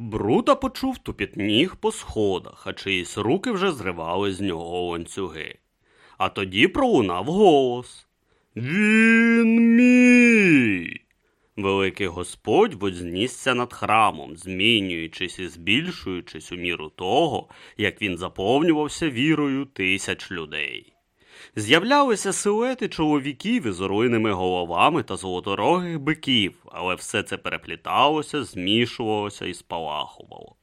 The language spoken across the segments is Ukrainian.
Брута почув тупіт ніг по сходах, а чиїсь руки вже зривали з нього ланцюги. А тоді пролунав голос. Він мій. Великий Господь вознісся над храмом, змінюючись і збільшуючись у міру того, як він заповнювався вірою тисяч людей. З'являлися силуети чоловіків із орлиними головами та золоторогих биків, але все це перепліталося, змішувалося і спалахувало.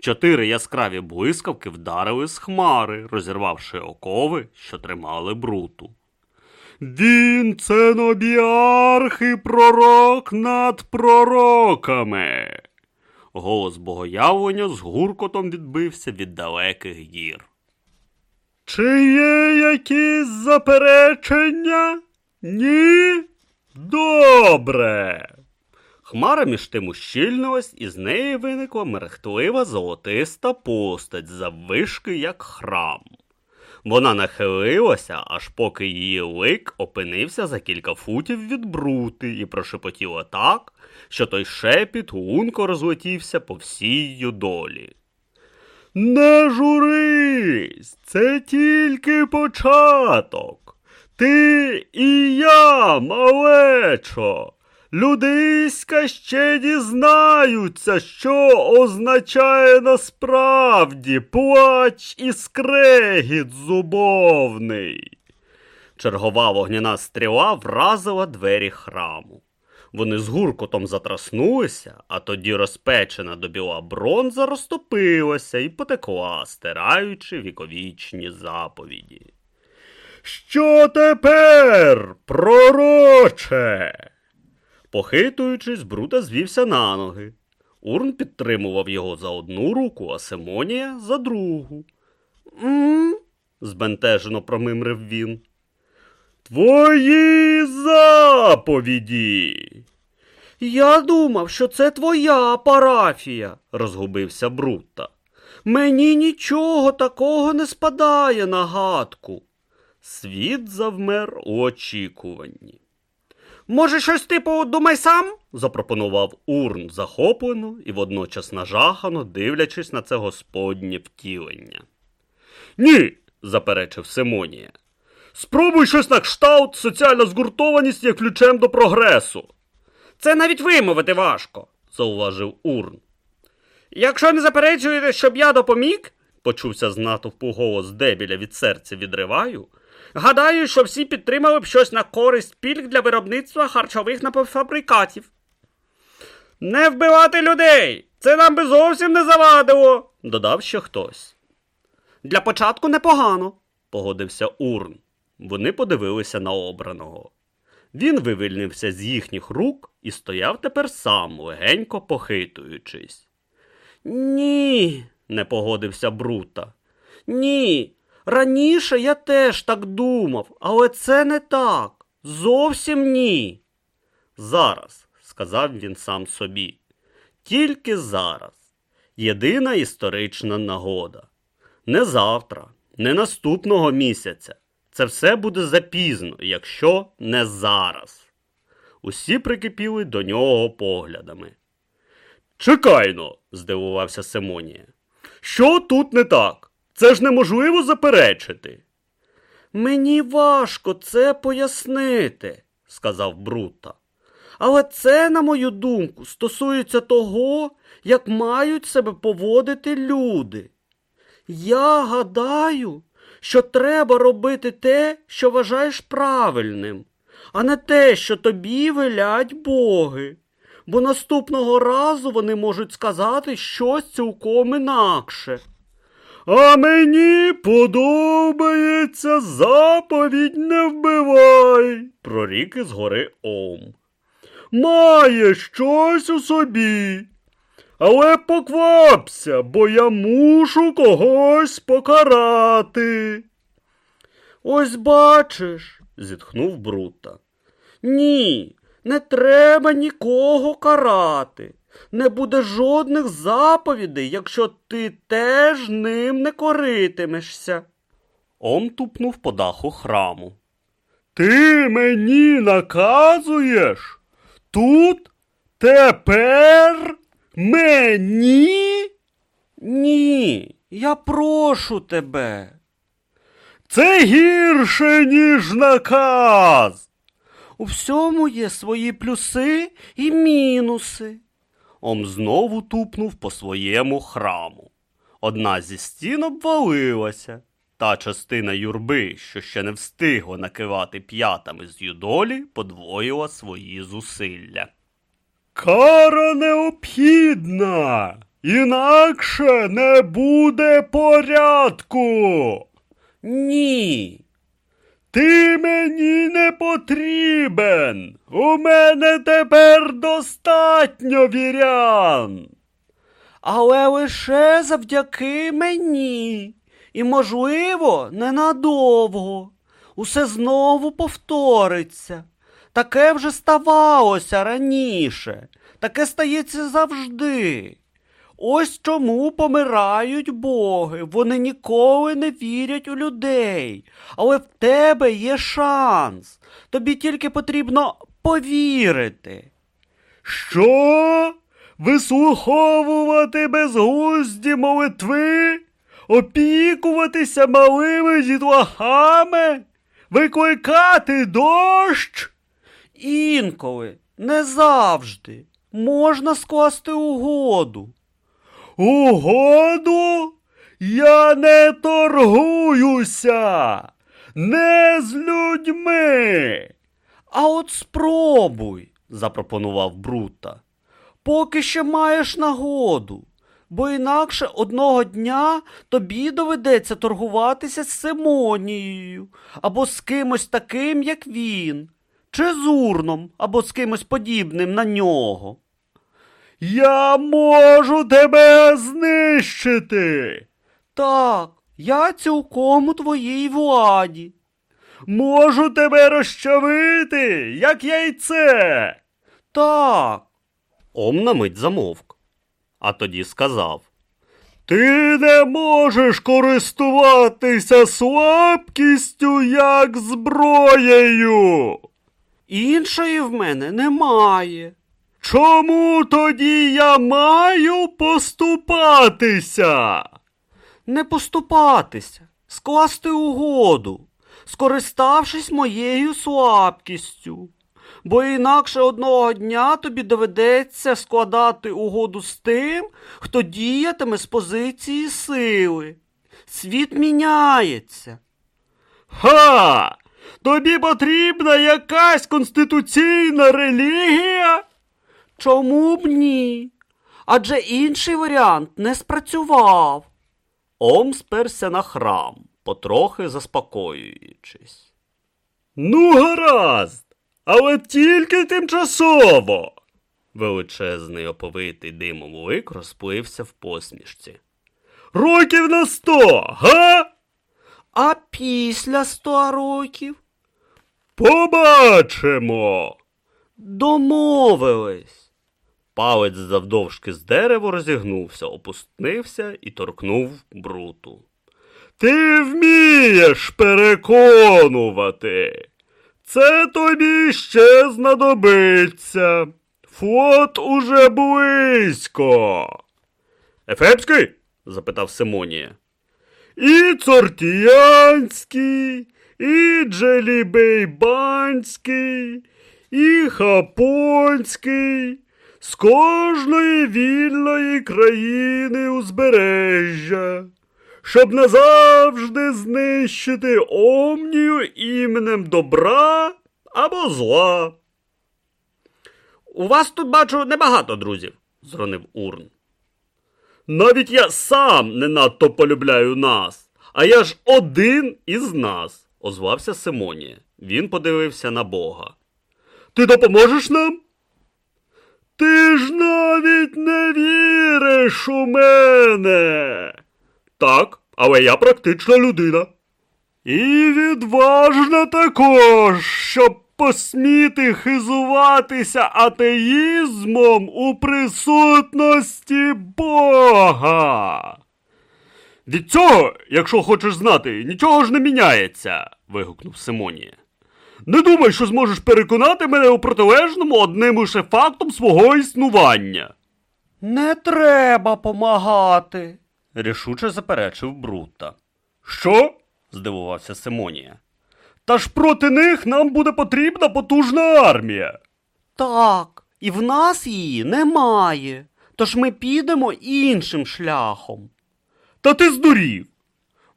Чотири яскраві блискавки вдарили з хмари, розірвавши окови, що тримали бруту. Він це нобіарх і пророк над пророками. Голос богоявлення з гуркотом відбився від далеких гір. Чи є якісь заперечення? Ні? Добре. Хмара між тим ущільнилась, і з неї виникла мерехтлива золотиста постать заввишки, як храм. Вона нахилилася, аж поки її лик опинився за кілька футів від брути і прошепотіла так, що той шепіт лунко розлетівся по всій юдолі. Не журись, це тільки початок. Ти і я, малечо. Людиська ще дізнаються, що означає насправді плач і скрегіт зубовний. Чергова вогняна стріла вразила двері храму. Вони з гуркотом затраснулися, а тоді розпечена до біла бронза розтопилася і потекла, стираючи віковічні заповіді. Що тепер, пророче? Похитуючись, Брута звівся на ноги. Урн підтримував його за одну руку, а Симонія за другу. «М?» – збентежено промимрив він. Твої заповіді. Я думав, що це твоя парафія, розгубився Брутта. Мені нічого такого не спадає на гадку. Світ завмер у очікуванні. Може, щось типу думай сам? запропонував Урн захоплено і водночас нажахано, дивлячись на це господнє втілення. Ні, заперечив Симонія. Спробуй щось на кшталт, соціальна згуртованість є ключем до прогресу. Це навіть вимовити важко, зауважив Урн. Якщо не заперечуєте, щоб я допоміг, почувся з натовпу голос дебіля від серця відриваю. Гадаю, що всі підтримали б щось на користь пільг для виробництва харчових напівфабрикатів. Не вбивати людей! Це нам би зовсім не завадило, додав ще хтось. Для початку непогано, погодився Урн. Вони подивилися на обраного. Він вивільнився з їхніх рук і стояв тепер сам, легенько похитуючись. Ні, не погодився Брута. Ні. Раніше я теж так думав, але це не так. Зовсім ні. Зараз, сказав він сам собі, тільки зараз. Єдина історична нагода. Не завтра, не наступного місяця. Це все буде запізно, якщо не зараз. Усі прикипіли до нього поглядами. Чекайно, здивувався Симонія. Що тут не так? Це ж неможливо заперечити. Мені важко це пояснити, сказав Брута. Але це, на мою думку, стосується того, як мають себе поводити люди. Я гадаю, що треба робити те, що вважаєш правильним, а не те, що тобі велять боги. Бо наступного разу вони можуть сказати щось цілком інакше. А мені подобається заповідь не вбивай, прорік із гори Ом. Має щось у собі. Але поквапся, бо я мушу когось покарати. Ось бачиш, зітхнув Брута. Ні, не треба нікого карати. Не буде жодних заповідей, якщо ти теж ним не коритимешся. Ом тупнув по даху храму. Ти мені наказуєш? Тут? Тепер? Мені? Ні, я прошу тебе. Це гірше, ніж наказ. У всьому є свої плюси і мінуси. Ом знову тупнув по своєму храму. Одна зі стін обвалилася. Та частина юрби, що ще не встигла накивати п'ятами з юдолі, подвоїла свої зусилля. Кара необхідна, інакше не буде порядку. Ні. Ти мені не потрібен. У мене тепер достатньо вірян. Але лише завдяки мені. І, можливо, ненадовго. Усе знову повториться. Таке вже ставалося раніше, таке стається завжди. Ось чому помирають боги, вони ніколи не вірять у людей. Але в тебе є шанс. Тобі тільки потрібно повірити. Що? Вислуховувати безглузді молитви? Опікуватися малими дітлахами? Викликати дощ? Інколи, не завжди, можна скласти угоду. Угоду? Я не торгуюся, не з людьми. А от спробуй, запропонував Брута, поки ще маєш нагоду, бо інакше одного дня тобі доведеться торгуватися з Симонією або з кимось таким, як він, чи з Урном, або з кимось подібним на нього. Я можу тебе знищити. Так, я цілком у твоїй владі. Можу тебе розчавити, як яйце. Так. Ом на мить замовк, а тоді сказав. Ти не можеш користуватися слабкістю як зброєю. Іншої в мене немає. Чому тоді я маю поступатися? Не поступатися, скласти угоду, скориставшись моєю слабкістю. Бо інакше одного дня тобі доведеться складати угоду з тим, хто діятиме з позиції сили. Світ міняється. Ха! Тобі потрібна якась конституційна релігія? Чому б ні? Адже інший варіант не спрацював. Ом сперся на храм, потрохи заспокоюючись. Ну, гаразд, але тільки тимчасово. Величезний оповитий димом лик розплився в посмішці. Років на сто, га? А після ста років? Побачимо. Домовились. Палець завдовжки з дерева розігнувся, опустився і торкнув бруту. Ти вмієш переконувати. Це тобі ще знадобиться. Флот уже близько. Ефепський? запитав Симонія. І Цортіянський, і Джелібейбанський, і Хапонський, з кожної вільної країни узбережжя, щоб назавжди знищити омнію іменем добра або зла. У вас тут бачу небагато друзів, зронив Урн. Навіть я сам не надто полюбляю нас, а я ж один із нас, озвався Симонія. Він подивився на Бога. Ти допоможеш нам? Ти ж навіть не віриш у мене. Так, але я практична людина. І відважна також, щоб посміти хизуватися атеїзмом у присутності Бога. Від цього, якщо хочеш знати, нічого ж не міняється. вигукнув Симонія. Не думай, що зможеш переконати мене у протилежному одним лише фактом свого існування. Не треба помагати, рішуче заперечив Брута. Що? здивувався Симонія. Та ж проти них нам буде потрібна потужна армія. Так, і в нас її немає. Тож ми підемо іншим шляхом. Та ти здурів.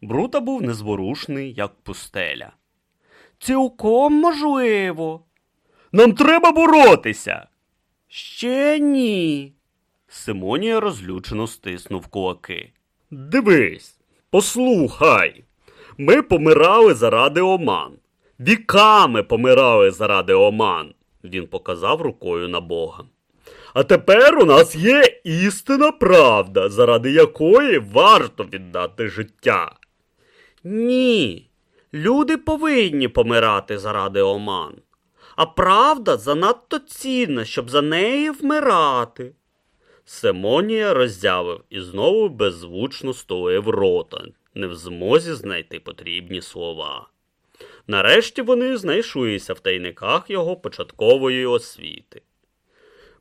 Брута був незворушний, як пустеля. Цілком можливо. Нам треба боротися. Ще ні. Симонія розлючено стиснув кулаки. Дивись, послухай. Ми помирали заради оман. Віками помирали заради оман. Він показав рукою на Бога. А тепер у нас є істина правда, заради якої варто віддати життя. Ні, люди повинні помирати заради оман. А правда занадто цінна, щоб за неї вмирати. Симонія роззявив і знову беззвучно стулив рота, не в змозі знайти потрібні слова. Нарешті вони знайшлися в тайниках його початкової освіти.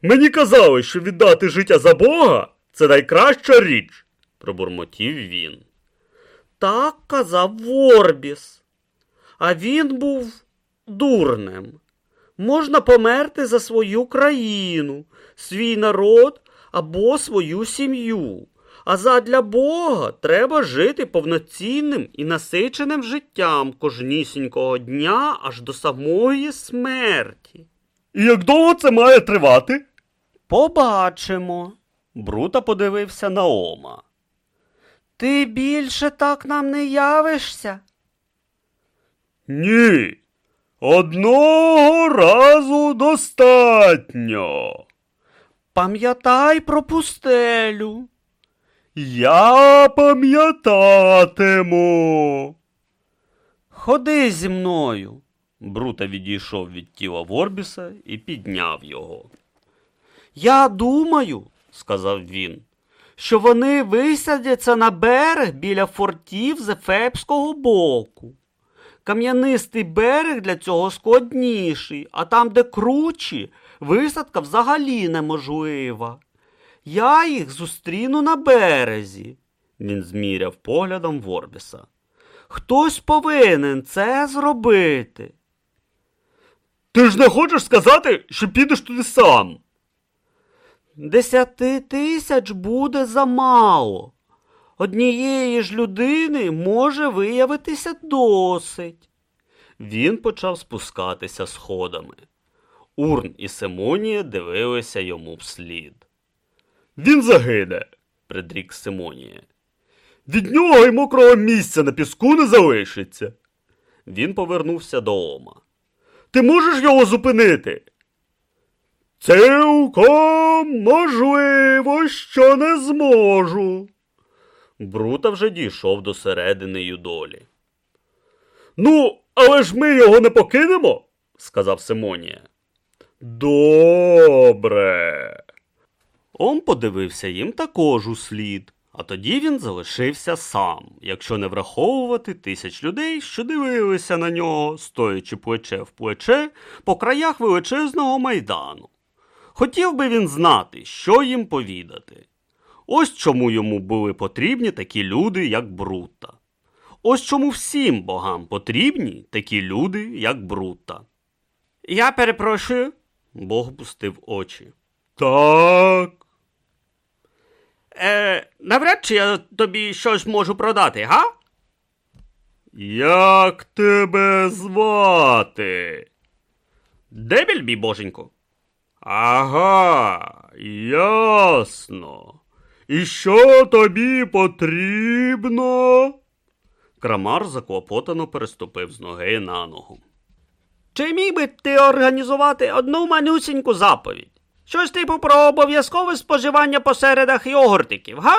Мені казали, що віддати життя за Бога це найкраща річ, пробурмотів він. Так казав Ворбіс. А він був дурнем. Можна померти за свою країну, свій народ або свою сім'ю. А задля Бога треба жити повноцінним і насиченим життям кожнісінького дня аж до самої смерті. І як довго це має тривати? Побачимо. Брута подивився на Ома. Ти більше так нам не явишся? Ні. Одного разу достатньо. Пам'ятай про пустелю. Я пам'ятатиму. Ходи зі мною. Брута відійшов від тіла Ворбіса і підняв його. Я думаю, сказав він, що вони висадяться на берег біля фортів з Ефепського боку. Кам'янистий берег для цього складніший, а там, де кручі, висадка взагалі неможлива. Я їх зустріну на березі, він зміряв поглядом Ворбіса. Хтось повинен це зробити. Ти ж не хочеш сказати, що підеш туди сам? Десяти тисяч буде замало. Однієї ж людини може виявитися досить. Він почав спускатися сходами. Урн і Симонія дивилися йому вслід. Він загине, предрік Симонія. Від нього й мокрого місця на піску не залишиться. Він повернувся до Ома. Ти можеш його зупинити? Цілком можливо, що не зможу. Брута вже дійшов до середини юдолі. Ну, але ж ми його не покинемо, сказав Симонія. Добре. Он подивився їм також у слід, а тоді він залишився сам, якщо не враховувати тисяч людей, що дивилися на нього, стоячи плече в плече по краях величезного майдану. Хотів би він знати, що їм повідати. Ось чому йому були потрібні такі люди, як Брута. Ось чому всім богам потрібні такі люди, як Брута. Я перепрошую, Бог пустив очі. Так. Е, навряд чи я тобі щось можу продати, га? Як тебе звати? Дебіль, мій боженько. Ага, ясно. І що тобі потрібно? Крамар заклопотано переступив з ноги на ногу. Чи міг би ти організувати одну манюсіньку заповідь? Щось типу про обов'язкове споживання по середах йогуртиків, га?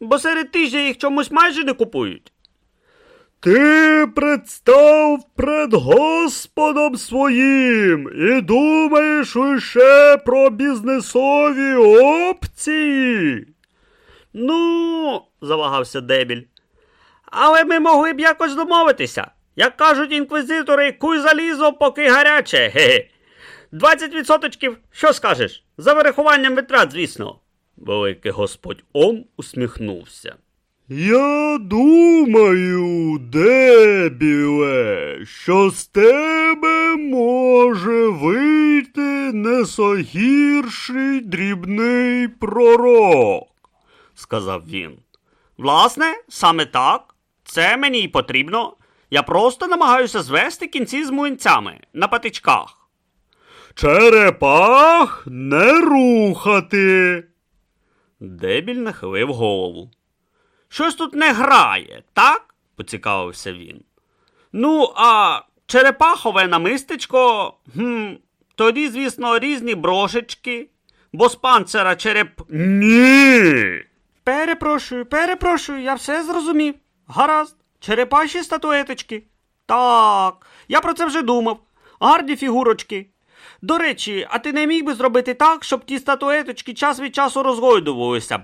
Бо серед тижня їх чомусь майже не купують. Ти представ пред Господом своїм і думаєш лише про бізнесові опції. Ну, завагався Дебіль. Але ми могли б якось домовитися. Як кажуть інквізитори, куй залізо, поки гаряче. Ге-ге. 20 відсоточків, що скажеш? За вирахуванням витрат, звісно. Великий господь Ом усміхнувся. Я думаю, дебіле, що з тебе може вийти несогірший дрібний пророк, сказав він. Власне, саме так. Це мені й потрібно. Я просто намагаюся звести кінці з млинцями на патичках. Черепах не рухати. Дебіль нахилив голову. Щось тут не грає, так? поцікавився він. Ну, а черепахове намистечко, гм, тоді, звісно, різні брошечки, бо з панцера череп. Ні. Перепрошую, перепрошую, я все зрозумів. Гаразд, черепаші статуеточки. Так, я про це вже думав. Гарні фігурочки. До речі, а ти не міг би зробити так, щоб ті статуеточки час від часу розгойдувалися б?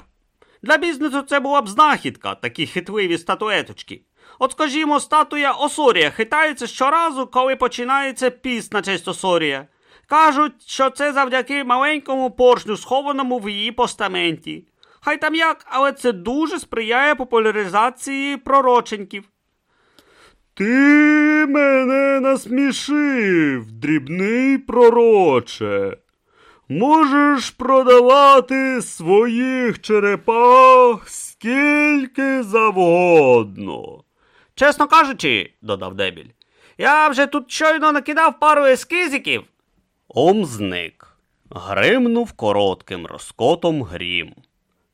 Для бізнесу це була б знахідка, такі хитливі статуеточки. От, скажімо, статуя Осорія хитається щоразу, коли починається піст на честь Осорія. Кажуть, що це завдяки маленькому поршню, схованому в її постаменті. Хай там як, але це дуже сприяє популяризації пророченьків. Ти мене насмішив, дрібний пророче. Можеш продавати своїх черепах скільки завгодно. Чесно кажучи, додав Дебіль, я вже тут щойно накидав пару ескізиків. Ом зник. Гримнув коротким розкотом грім.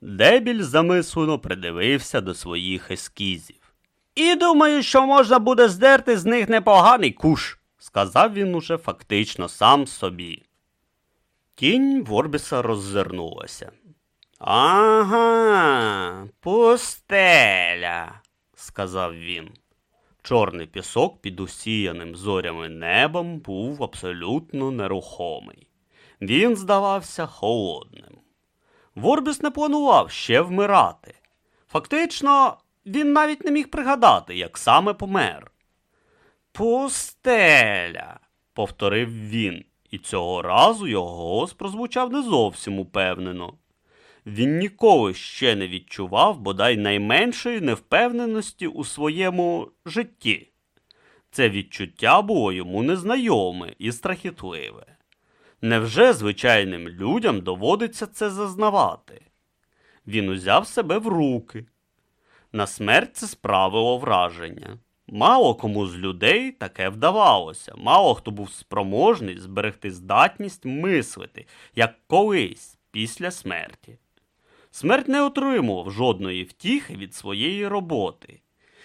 Дебіль замислено придивився до своїх ескізів. І думаю, що можна буде здерти з них непоганий куш, сказав він уже фактично сам собі. Тінь Ворбіса роззирнулася. Ага, пустеля, сказав він. Чорний пісок під усіяним зорями небом був абсолютно нерухомий. Він здавався холодним. Ворбіс не планував ще вмирати. Фактично, він навіть не міг пригадати, як саме помер. Пустеля, повторив він, і цього разу його голос прозвучав не зовсім упевнено. Він ніколи ще не відчував бодай найменшої невпевненості у своєму житті. Це відчуття було йому незнайоме і страхітливе. Невже звичайним людям доводиться це зазнавати? Він узяв себе в руки. На смерть це справило враження. Мало кому з людей таке вдавалося, мало хто був спроможний зберегти здатність мислити, як колись після смерті. Смерть не отримував жодної втіхи від своєї роботи.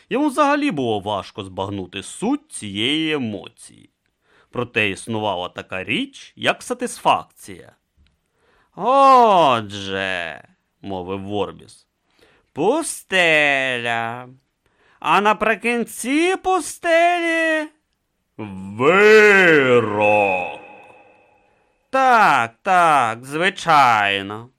Йому взагалі було важко збагнути суть цієї емоції. Проте існувала така річ, як сатисфакція. Отже, мовив Ворбіс, пустеля. А наприкінці пустелі вирок. Так, так, звичайно.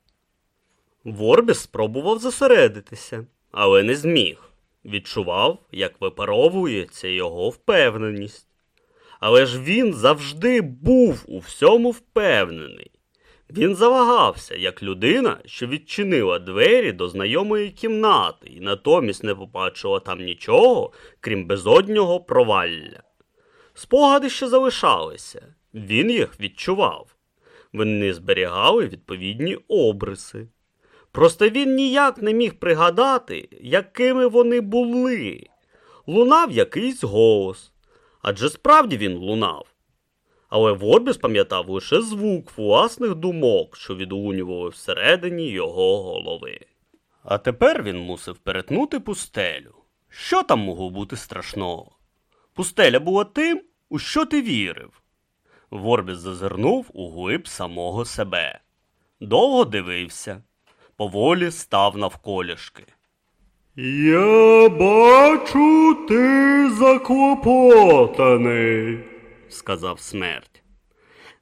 Ворбіс спробував зосередитися, але не зміг. Відчував, як випаровується його впевненість. Але ж він завжди був у всьому впевнений. Він завагався, як людина, що відчинила двері до знайомої кімнати і натомість не побачила там нічого, крім безоднього провалля. Спогади ще залишалися, він їх відчував. Вони зберігали відповідні обриси. Просто він ніяк не міг пригадати, якими вони були. Лунав якийсь голос. Адже справді він лунав. Але Ворбіс пам'ятав лише звук власних думок, що відлунювали всередині його голови. А тепер він мусив перетнути пустелю. Що там могло бути страшного? Пустеля була тим, у що ти вірив. Ворбіс зазирнув у глиб самого себе. Довго дивився, поволі став навколішки. Я бачу, ти заклопотаний, сказав смерть.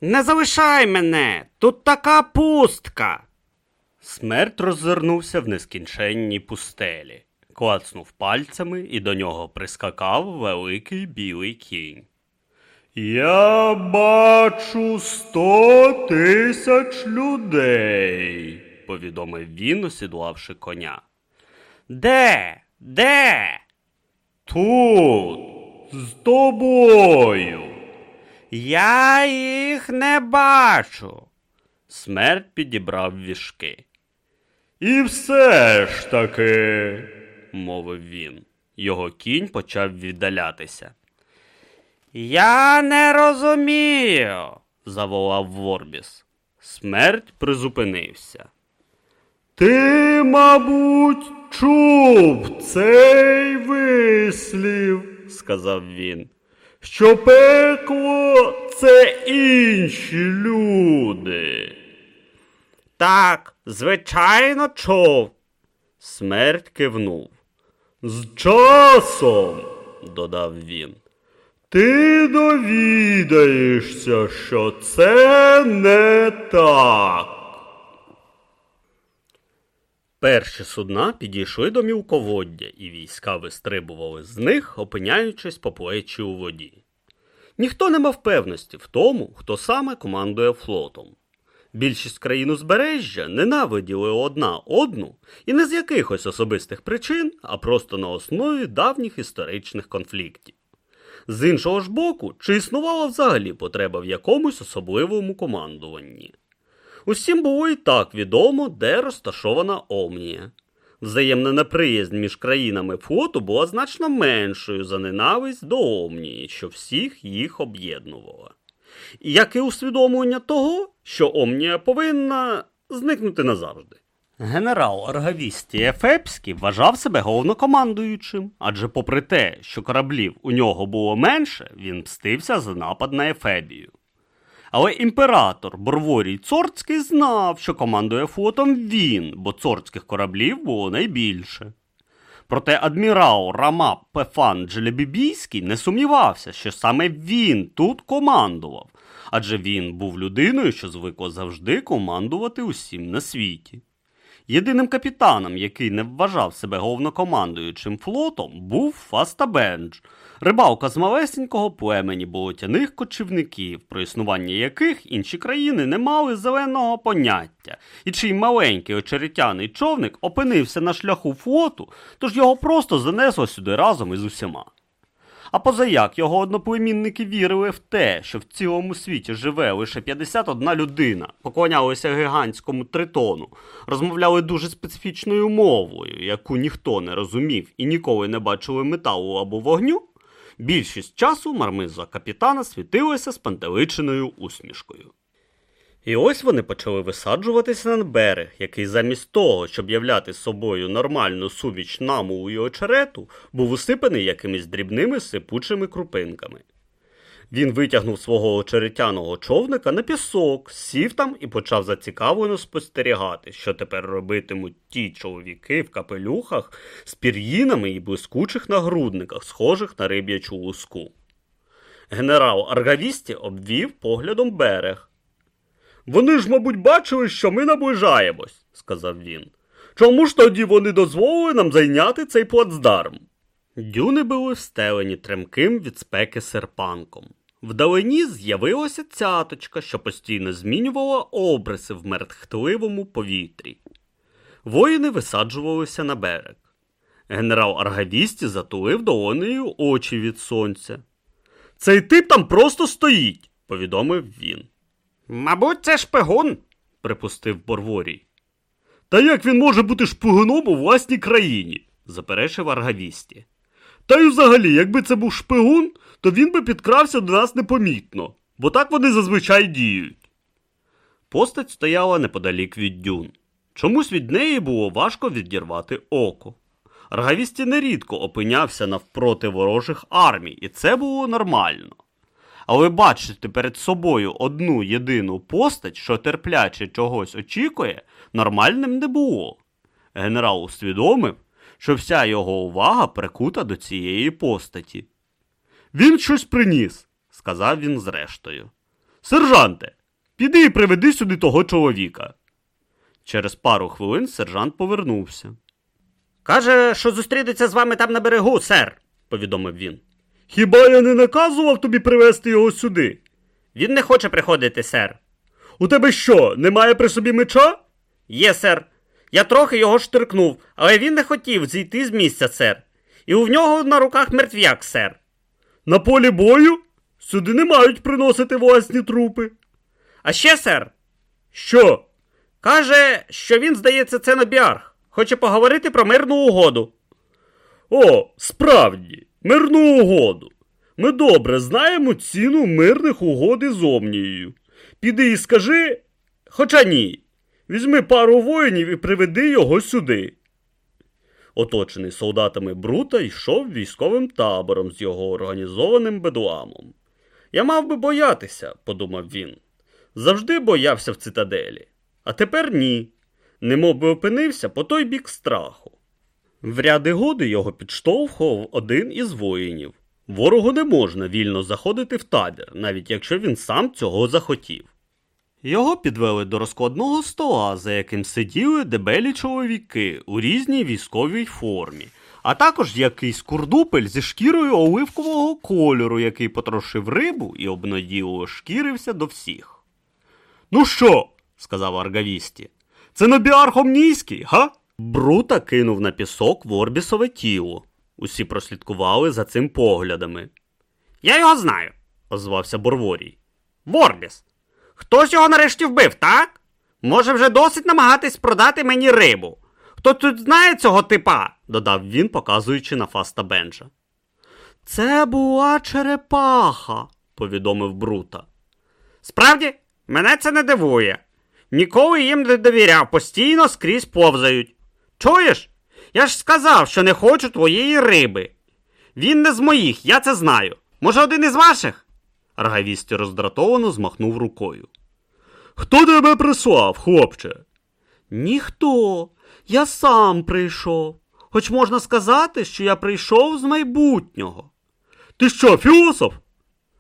Не залишай мене, тут така пустка. Смерть роззирнувся в нескінченній пустелі, клацнув пальцями і до нього прискакав великий білий кінь. Я бачу сто тисяч людей, повідомив він, осідлавши коня. Де? Де? Тут, з тобою. Я їх не бачу. Смерть підібрав вішки. І все ж таки, мовив він. Його кінь почав віддалятися. Я не розумію, заволав Ворбіс. Смерть призупинився. Ти, мабуть, чув цей вислів, сказав він, що пекло це інші люди. Так, звичайно, чув. Смерть кивнув. З часом, додав він, ти довідаєшся, що це не так. Перші судна підійшли до мілководдя, і війська вистрибували з них, опиняючись по плечі у воді. Ніхто не мав певності в тому, хто саме командує флотом. Більшість країн узбережжя ненавиділи одна одну і не з якихось особистих причин, а просто на основі давніх історичних конфліктів. З іншого ж боку, чи існувала взагалі потреба в якомусь особливому командуванні? Усім було і так відомо, де розташована Омнія. Взаємна неприязнь між країнами флоту була значно меншою за ненависть до Омнії, що всіх їх об'єднувала. Як і усвідомлення того, що Омнія повинна зникнути назавжди. Генерал Аргавістій Ефепський вважав себе головнокомандуючим, адже, попри те, що кораблів у нього було менше, він мстився за напад на Ефебію. Але імператор Борворій Цорцький знав, що командує флотом він, бо цорцьких кораблів було найбільше. Проте адмірал Рама Пефан Джелебібійський не сумнівався, що саме він тут командував, адже він був людиною, що звикла завжди командувати усім на світі. Єдиним капітаном, який не вважав себе головнокомандуючим флотом, був Фастабендж, рибалка з малесенького племені болотяних кочівників, про існування яких інші країни не мали зеленого поняття, і чий маленький очеретяний човник опинився на шляху флоту, тож його просто занесло сюди разом із усіма. А позаяк його одноплемінники вірили в те, що в цілому світі живе лише 51 людина, поклонялися гігантському тритону, розмовляли дуже специфічною мовою, яку ніхто не розумів і ніколи не бачили металу або вогню. Більшість часу мармиза капітана світилася з пантеличиною усмішкою. І ось вони почали висаджуватися на берег, який замість того, щоб являти собою нормальну суміч наму і очерету, був усипаний якимись дрібними сипучими крупинками. Він витягнув свого очеретяного човника на пісок, сів там і почав зацікавлено спостерігати, що тепер робитимуть ті чоловіки в капелюхах з пір'їнами і блискучих нагрудниках, схожих на риб'ячу луску. Генерал Аргавісті обвів поглядом берег. Вони ж, мабуть, бачили, що ми наближаємось, сказав він. Чому ж тоді вони дозволили нам зайняти цей плацдарм? Дюни були встелені тремким від спеки серпанком. Вдалині з'явилася цяточка, що постійно змінювала обриси в мертхтливому повітрі. Воїни висаджувалися на берег. Генерал Аргавісті затулив долонею очі від сонця. Цей тип там просто стоїть, повідомив він. Мабуть, це шпигун, припустив Борворій. Та як він може бути шпигуном у власній країні? заперечив Аргавісті. Та й взагалі, якби це був шпигун, то він би підкрався до нас непомітно, бо так вони зазвичай діють. Постать стояла неподалік від дюн. Чомусь від неї було важко відірвати око. Аргавісті нерідко опинявся навпроти ворожих армій, і це було нормально. Але бачити перед собою одну єдину постать, що терпляче чогось очікує, нормальним не було. Генерал усвідомив, що вся його увага прикута до цієї постаті. Він щось приніс, сказав він зрештою. Сержанте, піди і приведи сюди того чоловіка. Через пару хвилин сержант повернувся. Каже, що зустрінеться з вами там на берегу, сер, повідомив він. Хіба я не наказував тобі привезти його сюди? Він не хоче приходити, сер. У тебе що, немає при собі меча? Є, сер. Я трохи його штиркнув, але він не хотів зійти з місця, сер. І у нього на руках мертвяк, сер. На полі бою? Сюди не мають приносити власні трупи. А ще, сер. Що? Каже, що він, здається, це нобіарх. Хоче поговорити про мирну угоду. О, справді, мирну угоду. Ми добре знаємо ціну мирних угод із Омнією. Піди і скажи, хоча ні. Візьми пару воїнів і приведи його сюди. Оточений солдатами Брута йшов військовим табором з його організованим бедуамом. Я мав би боятися, подумав він. Завжди боявся в цитаделі. А тепер ні. Немов би опинився по той бік страху. В ряди годи його підштовхував один із воїнів. Ворогу не можна вільно заходити в табір, навіть якщо він сам цього захотів. Його підвели до розкладного стола, за яким сиділи дебелі чоловіки у різній військовій формі, а також якийсь курдупель зі шкірою оливкового кольору, який потрошив рибу і обнаділо шкірився до всіх. Ну що? сказав Аргавісті. Це нобіар Хомнійський, га? Брута кинув на пісок Ворбісове тіло. Усі прослідкували за цим поглядами. Я його знаю, озвався Борворій. Ворбіс. Хтось його нарешті вбив, так? Може, вже досить намагатись продати мені рибу. Хто тут знає цього типа? додав він, показуючи на фаста Бенджа. Це була черепаха, повідомив Брута. Справді, мене це не дивує. Ніколи їм не довіряв, постійно скрізь повзають. Чуєш? Я ж сказав, що не хочу твоєї риби. Він не з моїх, я це знаю. Може, один із ваших? Аргавісті роздратовано змахнув рукою. Хто тебе прислав, хлопче? Ніхто. Я сам прийшов. Хоч можна сказати, що я прийшов з майбутнього. Ти що, філософ?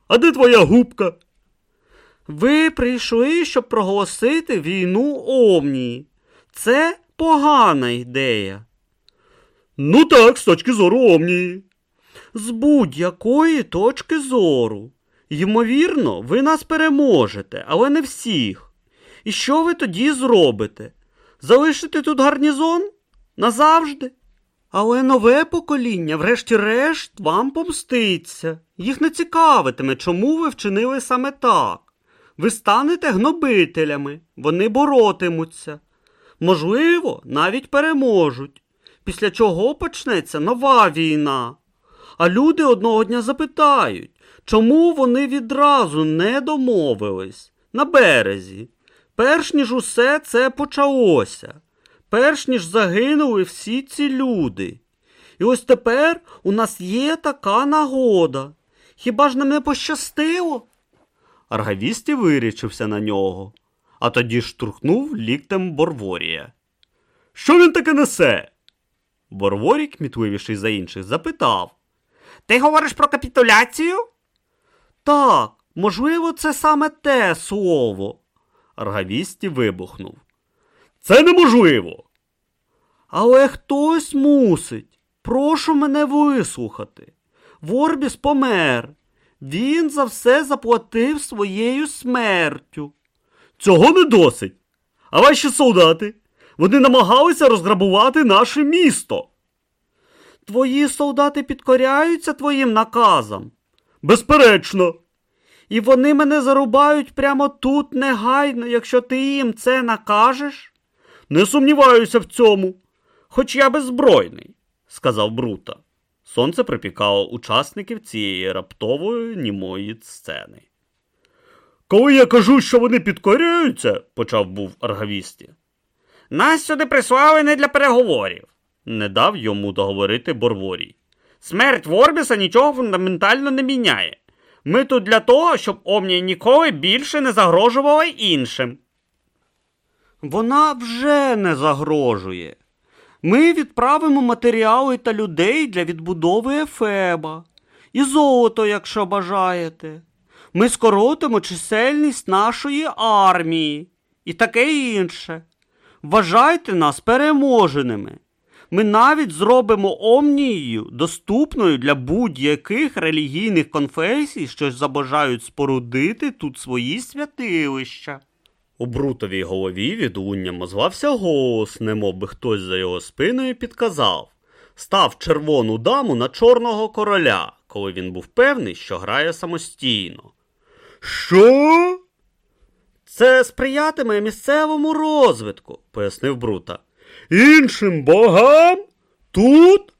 А де твоя губка? Ви прийшли, щоб проголосити війну Омнії. Це погана ідея. Ну так, з точки зору Омнії. З будь-якої точки зору. Ймовірно, ви нас переможете, але не всіх. І що ви тоді зробите? Залишите тут гарнізон? Назавжди? Але нове покоління, врешті-решт, вам помститься. Їх не цікавитиме, чому ви вчинили саме так. Ви станете гнобителями, вони боротимуться. Можливо, навіть переможуть, після чого почнеться нова війна. А люди одного дня запитають, чому вони відразу не домовились на березі, перш ніж усе це почалося, перш ніж загинули всі ці люди. І ось тепер у нас є така нагода. Хіба ж нам не пощастило? Аргавісті вирічився на нього, а тоді штурхнув ліктем Борворія. Що він таке несе? Борворій, кмітливіший за інших, запитав. Ти говориш про капітуляцію? Так, можливо, це саме те слово. Аргавісті вибухнув. Це неможливо. Але хтось мусить. Прошу мене вислухати. Ворбіс помер. Він за все заплатив своєю смертю. Цього не досить. А ваші солдати? Вони намагалися розграбувати наше місто. Твої солдати підкоряються твоїм наказам? Безперечно. І вони мене зарубають прямо тут негайно, якщо ти їм це накажеш? Не сумніваюся в цьому, хоч я беззбройний, сказав Брута. Сонце припікало учасників цієї раптової німої сцени. Коли я кажу, що вони підкоряються, почав був Аргавісті. Нас сюди прислали не для переговорів, не дав йому договорити Борворій. Смерть Ворбіса нічого фундаментально не міняє. Ми тут для того, щоб Омнія ніколи більше не загрожувала іншим. Вона вже не загрожує. Ми відправимо матеріали та людей для відбудови Ефеба. І золото, якщо бажаєте. Ми скоротимо чисельність нашої армії і таке інше. Вважайте нас переможеними. Ми навіть зробимо омнією доступною для будь-яких релігійних конфесій, що забажають спорудити тут свої святилища. У брутовій голові відлунням озвався голос, немов би хтось за його спиною підказав. Став червону даму на чорного короля, коли він був певний, що грає самостійно. Що? Це сприятиме місцевому розвитку, пояснив Брута. Іншим богам? Тут?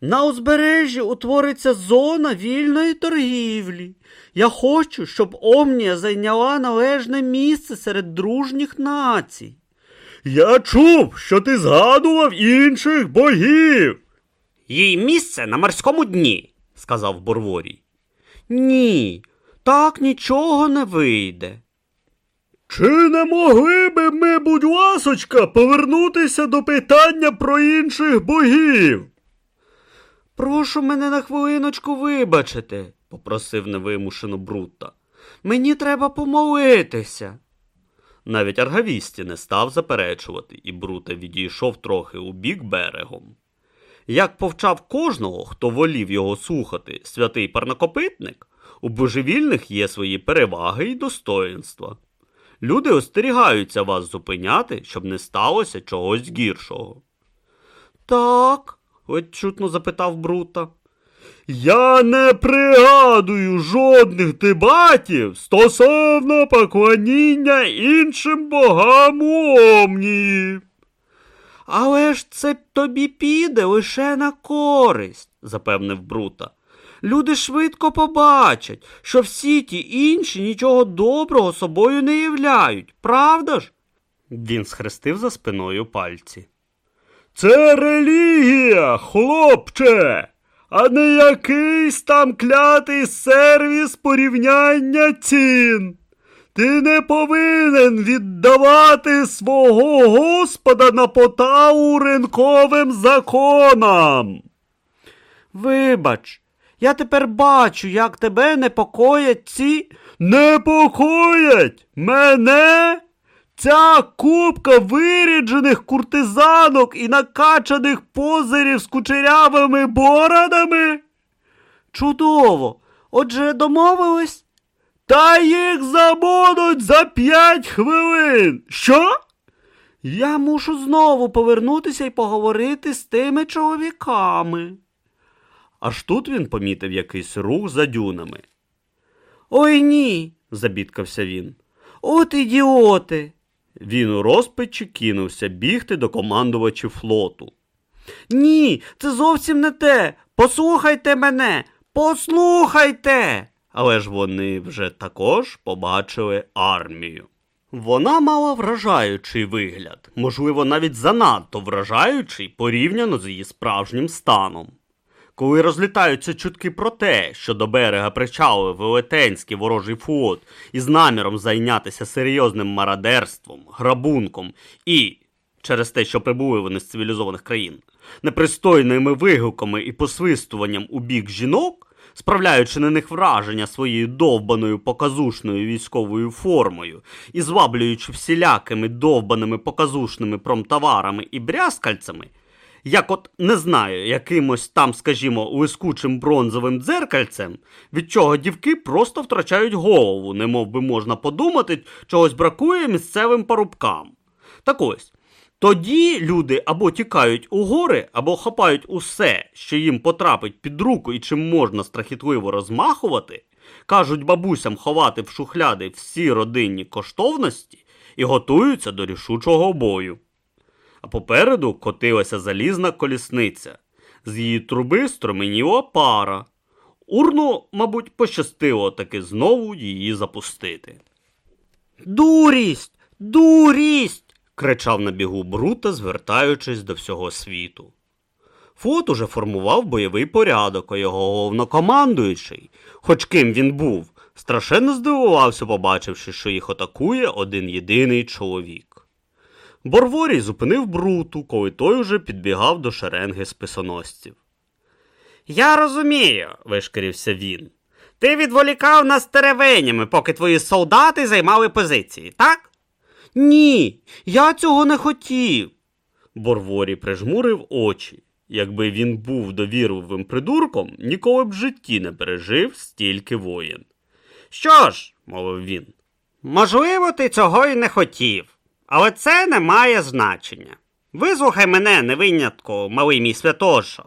На узбережжі утвориться зона вільної торгівлі. Я хочу, щоб Омнія зайняла належне місце серед дружніх націй. Я чув, що ти згадував інших богів. Їй місце на морському дні, сказав Борворій. Ні, так нічого не вийде. Чи не могли би ми, будь ласочка, повернутися до питання про інших богів? Прошу мене на хвилиночку вибачити, попросив невимушено Брутта. Мені треба помолитися. Навіть Аргавісті не став заперечувати, і Брута відійшов трохи у бік берегом. Як повчав кожного, хто волів його слухати, святий парнокопитник, у божевільних є свої переваги і достоїнства. Люди остерігаються вас зупиняти, щоб не сталося чогось гіршого. Так, ледь чутно запитав Брута. Я не пригадую жодних дебатів стосовно поклоніння іншим богам у. Але ж це тобі піде лише на користь, запевнив Брута. Люди швидко побачать, що всі ті інші нічого доброго собою не являють, правда ж? Він схрестив за спиною пальці. Це релігія, хлопче, а не якийсь там клятий сервіс порівняння цін. Ти не повинен віддавати свого Господа на потаву ринковим законам. Вибач, я тепер бачу, як тебе непокоять ці. Непокоять мене? Ця купка виріджених куртизанок і накачаних позирів з кучерявими бородами? Чудово. Отже, домовились? Та їх забудуть за п'ять хвилин. Що? Я мушу знову повернутися і поговорити з тими чоловіками. Аж тут він помітив якийсь рух за дюнами. Ой ні, забідкався він. От ідіоти. Він у розпачі кинувся бігти до командувачів флоту. Ні, це зовсім не те. Послухайте мене, послухайте. Але ж вони вже також побачили армію. Вона мала вражаючий вигляд, можливо, навіть занадто вражаючий порівняно з її справжнім станом. Коли розлітаються чутки про те, що до берега причалив велетенський ворожий флот із наміром зайнятися серйозним марадерством, грабунком і, через те, що прибули вони з цивілізованих країн, непристойними вигуками і посвистуванням у бік жінок, справляючи на них враження своєю довбаною показушною військовою формою і зваблюючи всілякими довбаними показушними промтоварами і брязкальцями, як от не знаю, якимось там, скажімо, лискучим бронзовим дзеркальцем, від чого дівки просто втрачають голову, немов би можна подумати, чогось бракує місцевим парубкам. Так ось. Тоді люди або тікають у гори, або хапають усе, що їм потрапить під руку і чим можна страхітливо розмахувати, кажуть бабусям ховати в шухляди всі родинні коштовності і готуються до рішучого бою. А попереду котилася залізна колісниця. З її труби струменіла пара. Урну, мабуть, пощастило таки знову її запустити. Дурість! Дурість! кричав на бігу Брута, звертаючись до всього світу. Флот уже формував бойовий порядок, а його головнокомандуючий, хоч ким він був, страшенно здивувався, побачивши, що їх атакує один єдиний чоловік. Борворій зупинив бруту, коли той уже підбігав до шеренги списоносців. Я розумію, вишкірився він. Ти відволікав нас теревенями, поки твої солдати займали позиції, так? Ні, я цього не хотів. Борворі прижмурив очі. Якби він був довірливим придурком, ніколи б в житті не пережив стільки воєн. Що ж, мовив він, Можливо, ти цього й не хотів, але це не має значення. Вислухай мене, не винятку, малий мій святошо.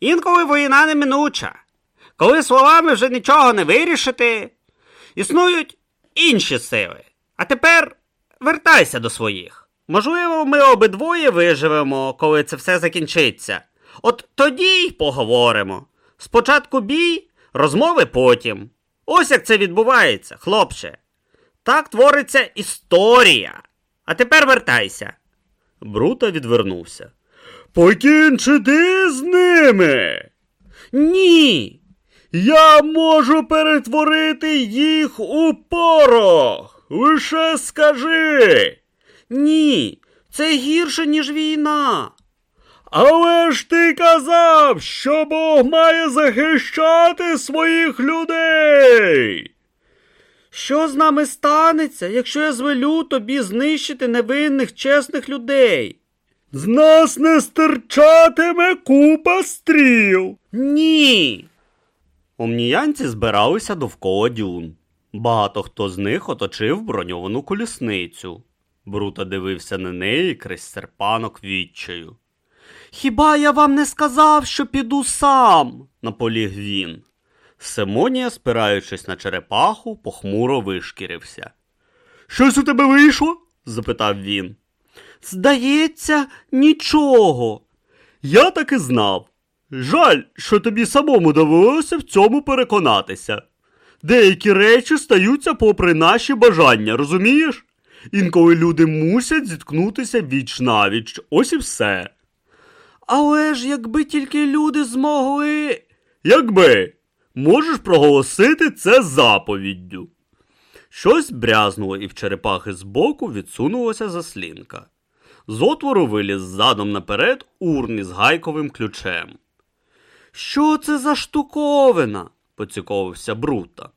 Інколи війна неминуча. Коли словами вже нічого не вирішити, існують інші сили. А тепер вертайся до своїх. Можливо, ми обидвоє виживемо, коли це все закінчиться. От тоді й поговоримо. Спочатку бій, розмови потім. Ось як це відбувається, хлопче. Так твориться історія. А тепер вертайся. Брута відвернувся. Покінчити з ними. Ні. Я можу перетворити їх у порох. Лише скажи. Ні, це гірше, ніж війна. Але ж ти казав, що Бог має захищати своїх людей. Що з нами станеться, якщо я звелю тобі знищити невинних чесних людей? З нас не стирчатиме купа стріл. Ні. Омніянці збиралися довкола дюн. Багато хто з них оточив броньовану колісницю. Брута дивився на неї крізь серпанок відчаю. Хіба я вам не сказав, що піду сам? наполіг він. Симонія, спираючись на черепаху, похмуро вишкірився. Щось у тебе вийшло? запитав він. Здається, нічого. Я так і знав. Жаль, що тобі самому довелося в цьому переконатися. Деякі речі стаються попри наші бажання, розумієш? Інколи люди мусять зіткнутися віч навіч, ось і все. Але ж якби тільки люди змогли. Якби, можеш проголосити це заповіддю. Щось брязнуло, і в черепахи збоку відсунулася заслінка. З отвору виліз задом наперед урн з гайковим ключем. Що це за штуковина? поцікавився Брута.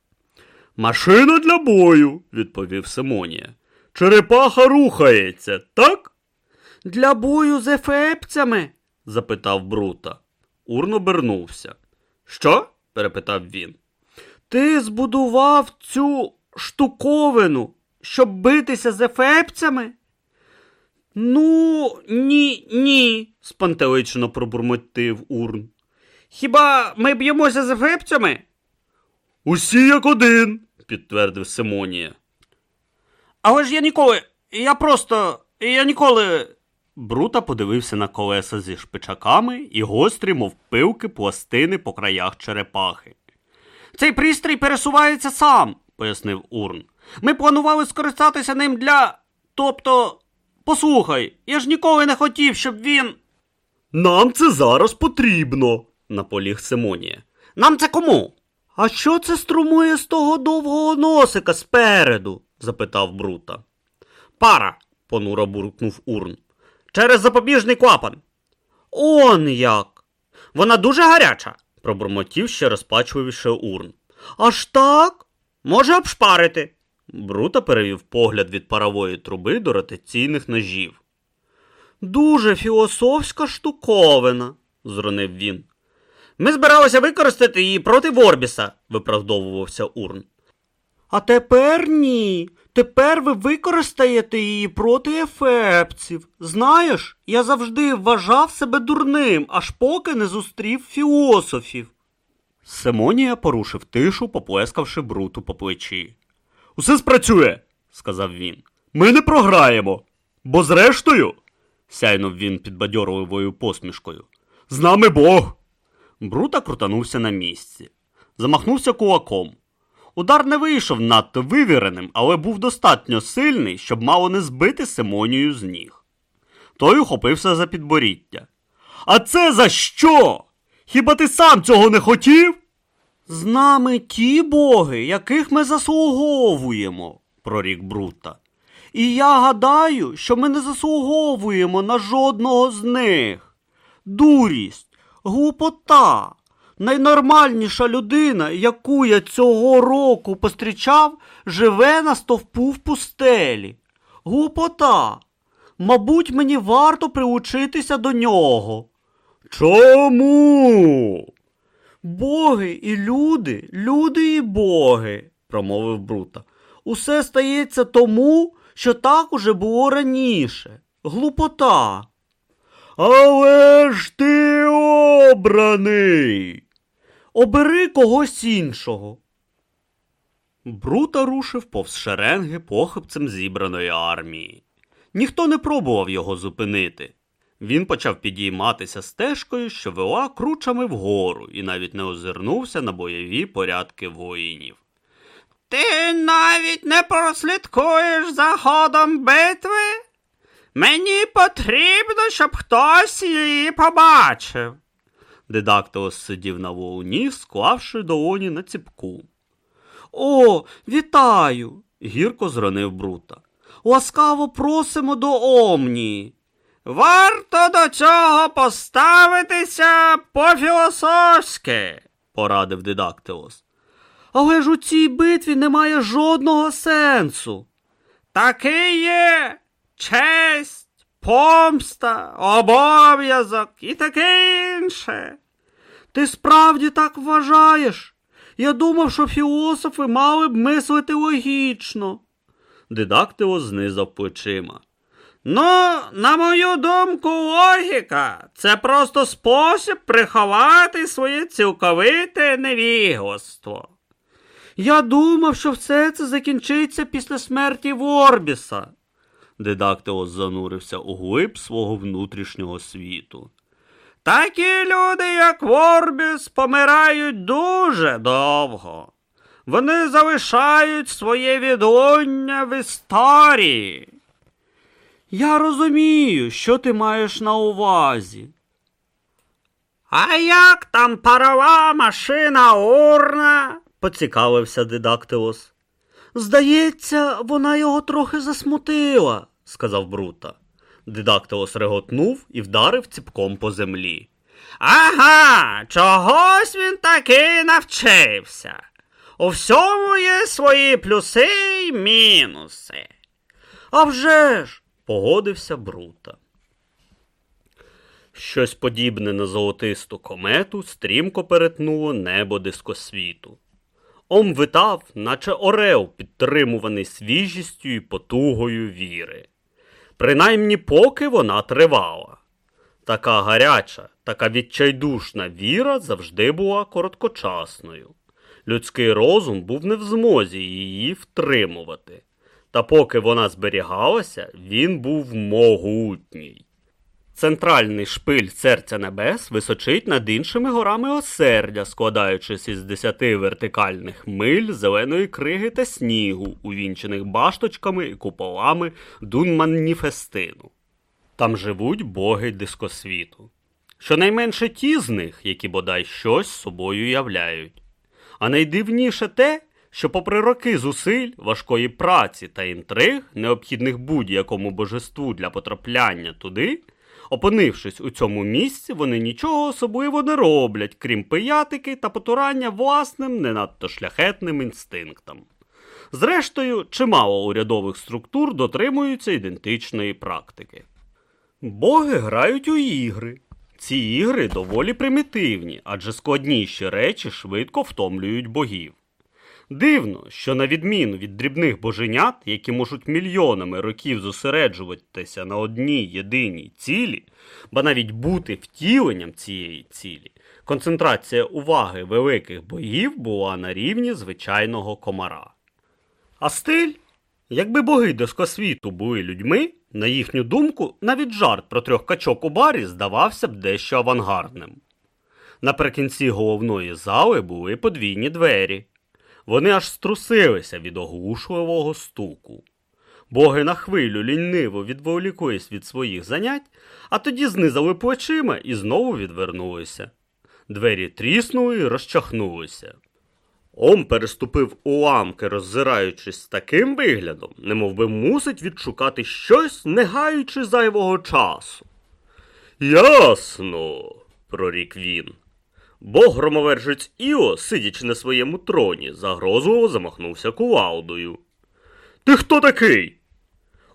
Машина для бою, відповів Симонія. Черепаха рухається, так? Для бою з ефепцями? запитав Брута. Урн обернувся. Що? Перепитав він. Ти збудував цю штуковину, щоб битися з ефепцями? Ну, ні, ні, спантеличено пробурмотив Урн. Хіба ми б'ємося з ефепцями? Усі як один, підтвердив Симонія. Але ж я ніколи. Я просто. Я ніколи. Брута подивився на колеса зі шпичаками і гострі, мов пилки, пластини по краях черепахи. Цей пристрій пересувається сам, пояснив Урн. Ми планували скористатися ним для. Тобто, послухай, я ж ніколи не хотів, щоб він. Нам це зараз потрібно, наполіг Симонія. Нам це кому? А що це струмує з того довгого носика спереду? запитав Брута. Пара, понуро буркнув Урн. Через запобіжний клапан. Он як. Вона дуже гаряча, пробурмотів ще розпачливіше Урн. Аж так? Може обшпарити. Брута перевів погляд від парової труби до ротаційних ножів. Дуже філософська штуковина, зронив він. Ми збиралися використати її проти Ворбіса, виправдовувався Урн. А тепер ні. Тепер ви використаєте її проти ефепців. Знаєш, я завжди вважав себе дурним, аж поки не зустрів філософів. Симонія порушив тишу, поплескавши бруту по плечі. Усе спрацює, сказав він. Ми не програємо. Бо зрештою, сяйнув він підбадьорливою посмішкою. З нами Бог. Брута крутанувся на місці, замахнувся кулаком. Удар не вийшов надто вивіреним, але був достатньо сильний, щоб мало не збити Симонію з ніг. Той ухопився за підборіття. А це за що? Хіба ти сам цього не хотів? З нами ті боги, яких ми заслуговуємо, прорік Брута. І я гадаю, що ми не заслуговуємо на жодного з них. Дурість, глупота. Найнормальніша людина, яку я цього року пострічав, живе на стовпу в пустелі. Глупота. Мабуть, мені варто приучитися до нього. Чому? Боги і люди, люди і боги, промовив Брута. Усе стається тому, що так уже було раніше. Глупота. Але ж ти обраний. Обери когось іншого. Брута рушив повз шеренги похибцем зібраної армії. Ніхто не пробував його зупинити. Він почав підійматися стежкою, що вела кручами вгору, і навіть не озирнувся на бойові порядки воїнів. Ти навіть не прослідкуєш за ходом битви? Мені потрібно, щоб хтось її побачив. Дидактилос сидів на вовні, склавши долоні на ціпку. О, вітаю! гірко зронив Брута. Ласкаво просимо до Омні. Варто до цього поставитися по-філософськи, порадив Дидактилос. Але ж у цій битві немає жодного сенсу. Таки є честь, помста, обов'язок і таке інше. Ти справді так вважаєш? Я думав, що філософи мали б мислити логічно. Дидактило знизав плечима. Ну, на мою думку, логіка це просто спосіб приховати своє цілковите невігластво. Я думав, що все це закінчиться після смерті Ворбіса. Дидактилос занурився у глиб свого внутрішнього світу. Такі люди, як Ворбіс, помирають дуже довго. Вони залишають своє відлуння в історії. Я розумію, що ти маєш на увазі. А як там парова машина урна? поцікавився Дидактилос. Здається, вона його трохи засмутила, сказав Брута. Дидактилос реготнув і вдарив ціпком по землі. Ага, чогось він таки навчився. У всьому є свої плюси й мінуси. «А вже ж!» – погодився Брута. Щось подібне на золотисту комету стрімко перетнуло небо дискосвіту. Ом витав, наче орел, підтримуваний свіжістю і потугою віри. Принаймні, поки вона тривала. Така гаряча, така відчайдушна віра завжди була короткочасною. Людський розум був не в змозі її втримувати. Та поки вона зберігалася, він був могутній. Центральний шпиль серця небес височить над іншими горами осердя, складаючись із десяти вертикальних миль зеленої криги та снігу, увінчених башточками і куполами Дунманніфестину. Там живуть боги дискосвіту. Щонайменше ті з них, які бодай щось собою являють. А найдивніше те, що, попри роки зусиль, важкої праці та інтриг, необхідних будь-якому божеству для потрапляння туди, опинившись у цьому місці, вони нічого особливо не роблять, крім пиятики та потурання власним не надто шляхетним інстинктам. Зрештою, чимало урядових структур дотримуються ідентичної практики. Боги грають у ігри. Ці ігри доволі примітивні, адже складніші речі швидко втомлюють богів. Дивно, що на відміну від дрібних боженят, які можуть мільйонами років зосереджуватися на одній єдиній цілі, ба навіть бути втіленням цієї цілі, концентрація уваги великих богів була на рівні звичайного комара. А стиль? Якби боги доскосвіту були людьми, на їхню думку, навіть жарт про трьох качок у барі здавався б дещо авангардним. Наприкінці головної зали були подвійні двері. Вони аж струсилися від оглушливого стуку. Боги на хвилю ліниво відволікують від своїх занять, а тоді знизали плечима і знову відвернулися. Двері тріснули і розчахнулися. Ом переступив уламки, роззираючись з таким виглядом, немов би мусить відшукати щось, не гаючи зайвого часу. Ясно, прорік він. Бог громовержець Іо, сидячи на своєму троні, загрозливо замахнувся кувалдою. Ти хто такий?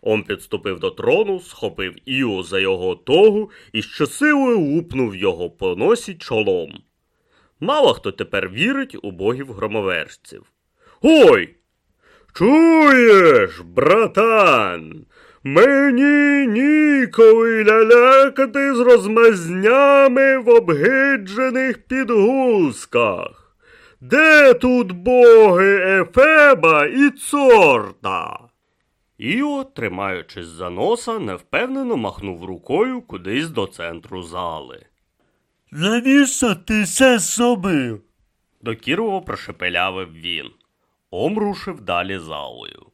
Ом підступив до трону, схопив Іо за його тогу і щосилою лупнув його по носі чолом. Мало хто тепер вірить у богів громовержців. Ой! Чуєш, братан? Мені ніколи лялякати з розмазнями в обгиджених підгузках. Де тут боги Ефеба і Цорта? Іо, тримаючись за носа, невпевнено махнув рукою кудись до центру зали. Навіщо ти це зробив? Докірливо прошепелявив він. Ом рушив далі залою.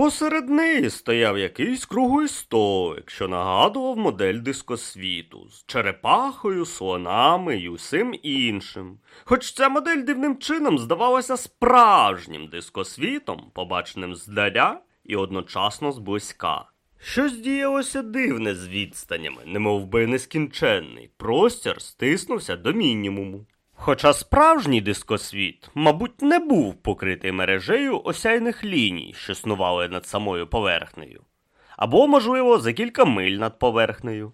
Посеред неї стояв якийсь круглий столик, що нагадував модель дискосвіту з черепахою, слонами й усім іншим. Хоч ця модель дивним чином здавалася справжнім дискосвітом, побаченим здаля і одночасно зблизька. Щось діялося дивне з відстанями, немов би нескінченний. Простір стиснувся до мінімуму. Хоча справжній дискосвіт, мабуть, не був покритий мережею осяйних ліній, що снували над самою поверхнею, або, можливо, за кілька миль над поверхнею.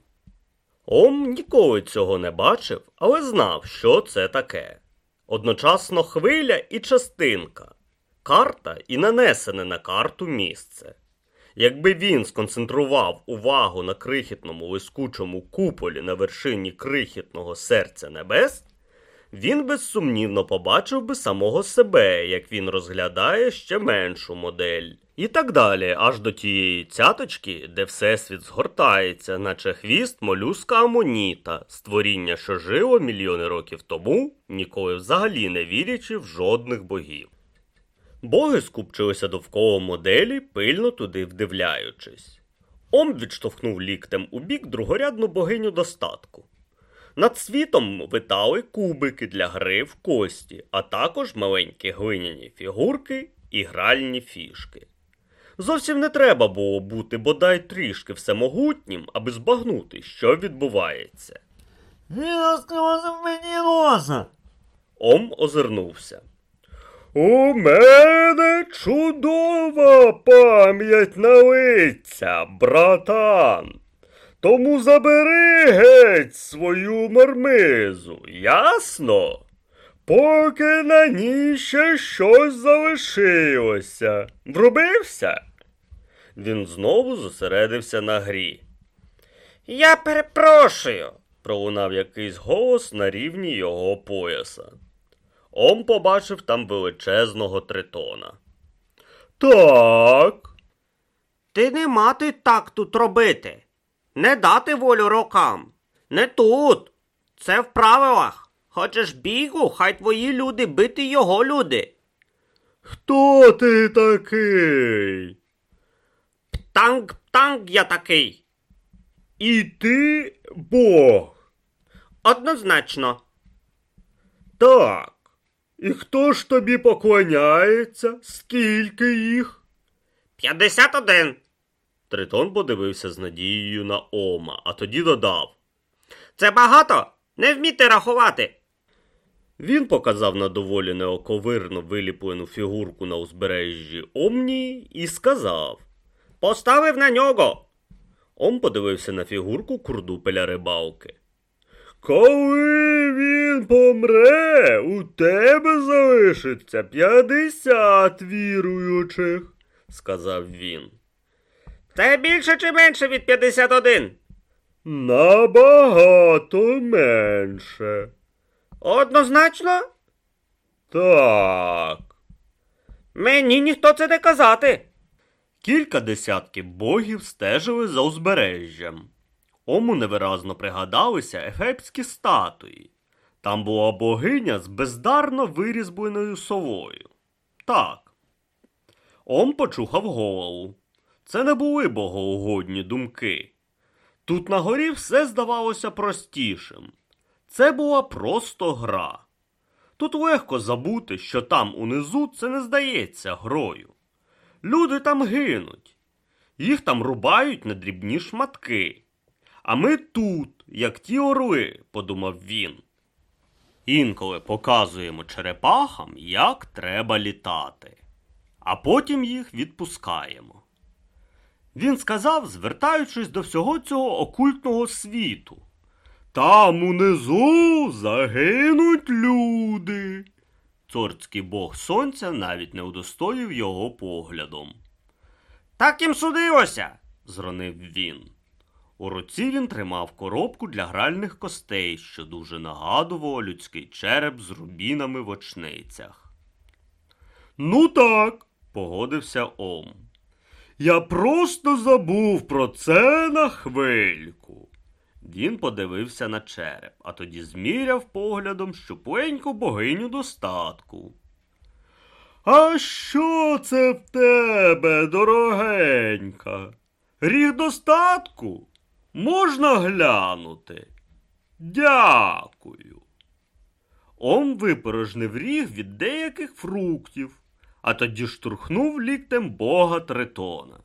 Ом ніколи цього не бачив, але знав, що це таке. Одночасно хвиля і частинка, карта і нанесене на карту місце. Якби він сконцентрував увагу на крихітному лискучому куполі на вершині крихітного серця небес, він безсумнівно побачив би самого себе, як він розглядає ще меншу модель. І так далі, аж до тієї цяточки, де всесвіт згортається, наче хвіст молюска амоніта, створіння, що жило мільйони років тому, ніколи взагалі не вірячи в жодних богів. Боги скупчилися довкола моделі, пильно туди вдивляючись. Ом відштовхнув ліктем у бік другорядну богиню достатку. Над світом витали кубики для гри в кості, а також маленькі глиняні фігурки і гральні фішки. Зовсім не треба було бути бодай трішки всемогутнім, аби збагнути, що відбувається. Він розкривав мені носа. Ом озирнувся. У мене чудова пам'ять на лиця, братан. Тому забери геть свою мармизу, ясно? Поки на ній ще щось залишилося. Врубився? Він знову зосередився на грі. Я перепрошую, пролунав якийсь голос на рівні його пояса. Ом побачив там величезного тритона. Так. Ти не мати так тут робити. Не дати волю рокам. Не тут. Це в правилах. Хочеш бігу, хай твої люди бити його люди. Хто ти такий? Птанг, птанг я такий. І ти Бог. Однозначно. Так. І хто ж тобі поклоняється? Скільки їх? П'ятдесят один. Тритон подивився з надією на Ома, а тоді додав. Це багато? Не вміти рахувати. Він показав на доволі неоковирно виліплену фігурку на узбережжі Омнії і сказав Поставив на нього. Ом подивився на фігурку курдупеля рибалки. Коли він помре, у тебе залишиться п'ятдесят віруючих, сказав він. Це більше чи менше від 51? Набагато менше. Однозначно? Так. Мені ніхто це не казати. Кілька десятків богів стежили за узбережжям. Ому невиразно пригадалися ефепські статуї. Там була богиня з бездарно вирізбленою совою. Так. Ом почухав голову. Це не були богоугодні думки. Тут на горі все здавалося простішим. Це була просто гра. Тут легко забути, що там унизу це не здається грою. Люди там гинуть, їх там рубають на дрібні шматки. А ми тут, як ті орли, подумав він. Інколи показуємо черепахам, як треба літати, а потім їх відпускаємо. Він сказав, звертаючись до всього цього окультного світу. Там унизу загинуть люди. Цорський бог сонця навіть не удостоїв його поглядом. Так їм судилося, зронив він. У руці він тримав коробку для гральних костей, що дуже нагадувало людський череп з рубінами в очницях. Ну так, погодився Ом. Я просто забув про це на хвильку. Він подивився на череп, а тоді зміряв поглядом щупленьку богиню достатку. А що це в тебе, дорогенька? Ріг достатку? Можна глянути? Дякую. Ом випорожнив ріг від деяких фруктів, а тоді штурхнув ліктем бога Тритона.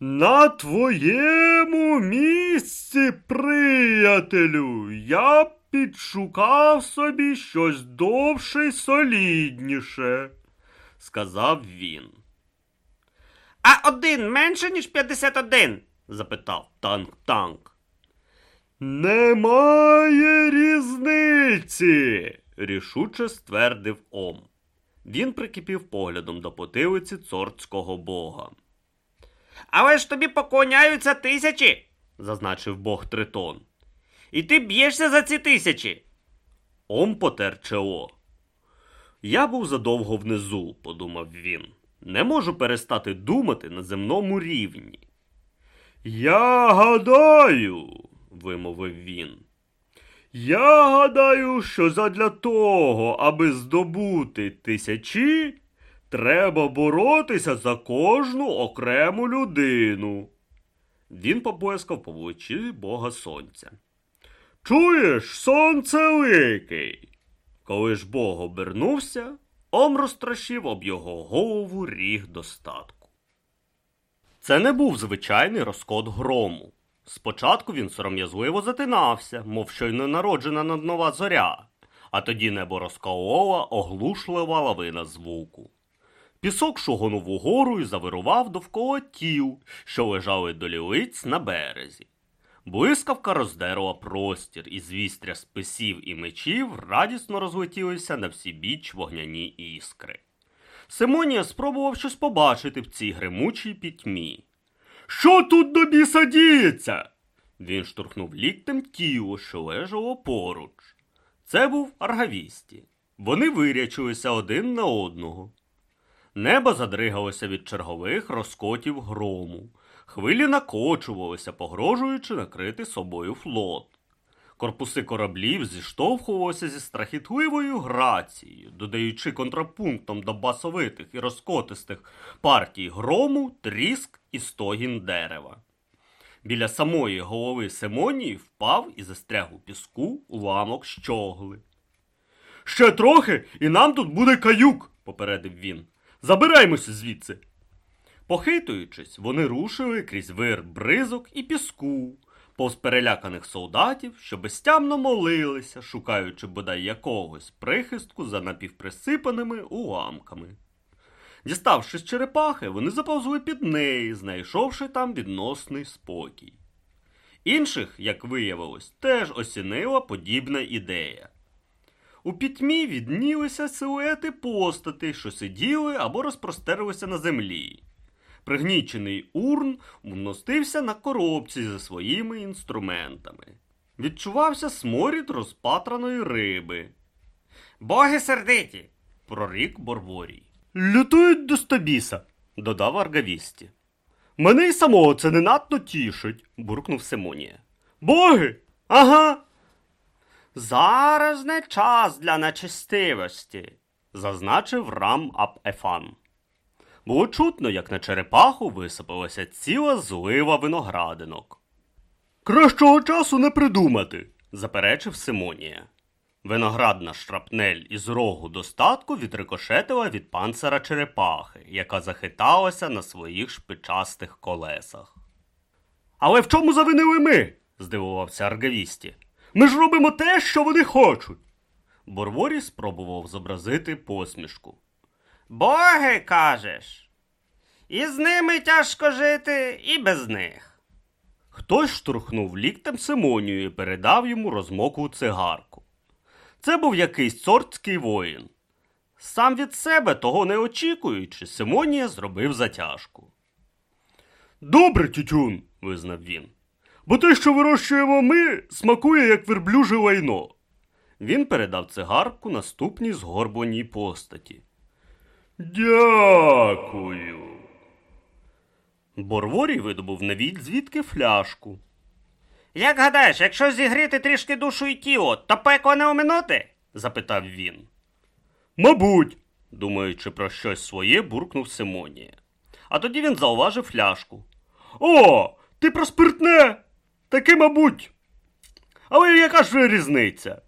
На твоєму місці, приятелю, я б підшукав собі щось довше й солідніше, сказав він. А один менше, ніж 51? запитав танк-танк. Немає різниці, рішуче ствердив Ом. Він прикипів поглядом до потилиці цорцького бога. Але ж тобі поклоняються тисячі, зазначив бог Тритон. І ти б'єшся за ці тисячі. Ом потер чоло. Я був задовго внизу, подумав він. Не можу перестати думати на земному рівні. Я гадаю, вимовив він. Я гадаю, що задля того, аби здобути тисячі, треба боротися за кожну окрему людину. Він поблискав по плечі бога сонця. Чуєш, сонцеликий? Коли ж Бог обернувся, Ом розтрощив об його голову ріг достатку. Це не був звичайний розкот грому. Спочатку він сором'язливо затинався, мов щойно народжена нова зоря, а тоді небо розколола оглушлива лавина звуку. Пісок шугонув угору і завирував довкола тіл, що лежали до лілиць на березі. Блискавка роздерла простір, і звістря списів і мечів радісно розлетілися на всі біч вогняні іскри. Симонія спробував щось побачити в цій гримучій пітьмі. Що тут до біса діється? Він штурхнув ліктем тіло, що лежало поруч. Це був аргавісті. Вони вирячилися один на одного. Небо задригалося від чергових розкотів грому. Хвилі накочувалися, погрожуючи накрити собою флот. Корпуси кораблів зіштовхувалися зі страхітливою грацією, додаючи контрапунктом до басовитих і розкотистих партій грому, тріск і стогін дерева. Біля самої голови Симонії впав і застряг у піску уламок щогли. Ще трохи, і нам тут буде каюк, попередив він. Забираймося звідси. Похитуючись, вони рушили крізь вир бризок і піску, повз переляканих солдатів, що безтямно молилися, шукаючи бодай якогось прихистку за напівприсипаними уламками. Діставши з черепахи, вони заповзли під неї, знайшовши там відносний спокій. Інших, як виявилось, теж осінила подібна ідея. У пітьмі віднілися силуети постатей, що сиділи або розпростерлися на землі. Пригнічений урн вмостився на коробці зі своїми інструментами. Відчувався сморід розпатраної риби. Боги сердиті, прорік Борворій. Лютують до стобіса, додав Аргавісті. Мене й самого це не надто тішить, буркнув Симонія. Боги? Ага. Зараз не час для нечестивості, зазначив рам ап Ефан. Було чутно, як на черепаху висипалася ціла злива виноградинок. Кращого часу не придумати, заперечив Симонія. Виноградна шрапнель із рогу достатку відрикошетила від панцира черепахи, яка захиталася на своїх шпичастих колесах. Але в чому завинили ми? здивувався Аргавісті. Ми ж робимо те, що вони хочуть. Борворі спробував зобразити посмішку. Боги, кажеш. І з ними тяжко жити, і без них. Хтось штурхнув ліктем Симонію і передав йому розмоклу цигарку. Це був якийсь цортський воїн. Сам від себе, того не очікуючи, Симонія зробив затяжку. Добре, тютюн, визнав він. Бо те, що вирощуємо ми, смакує як верблюже лайно. Він передав цигарку наступній згорбаній постаті. Дякую. Борворій видобув навіть звідки фляжку. Як гадаєш, якщо зігріти трішки душу і тіло, то пекло не оминути? запитав він. Мабуть, думаючи про щось своє, буркнув Симонія. А тоді він зауважив фляжку. О, ти про спиртне? Таки, мабуть. Але яка ж різниця?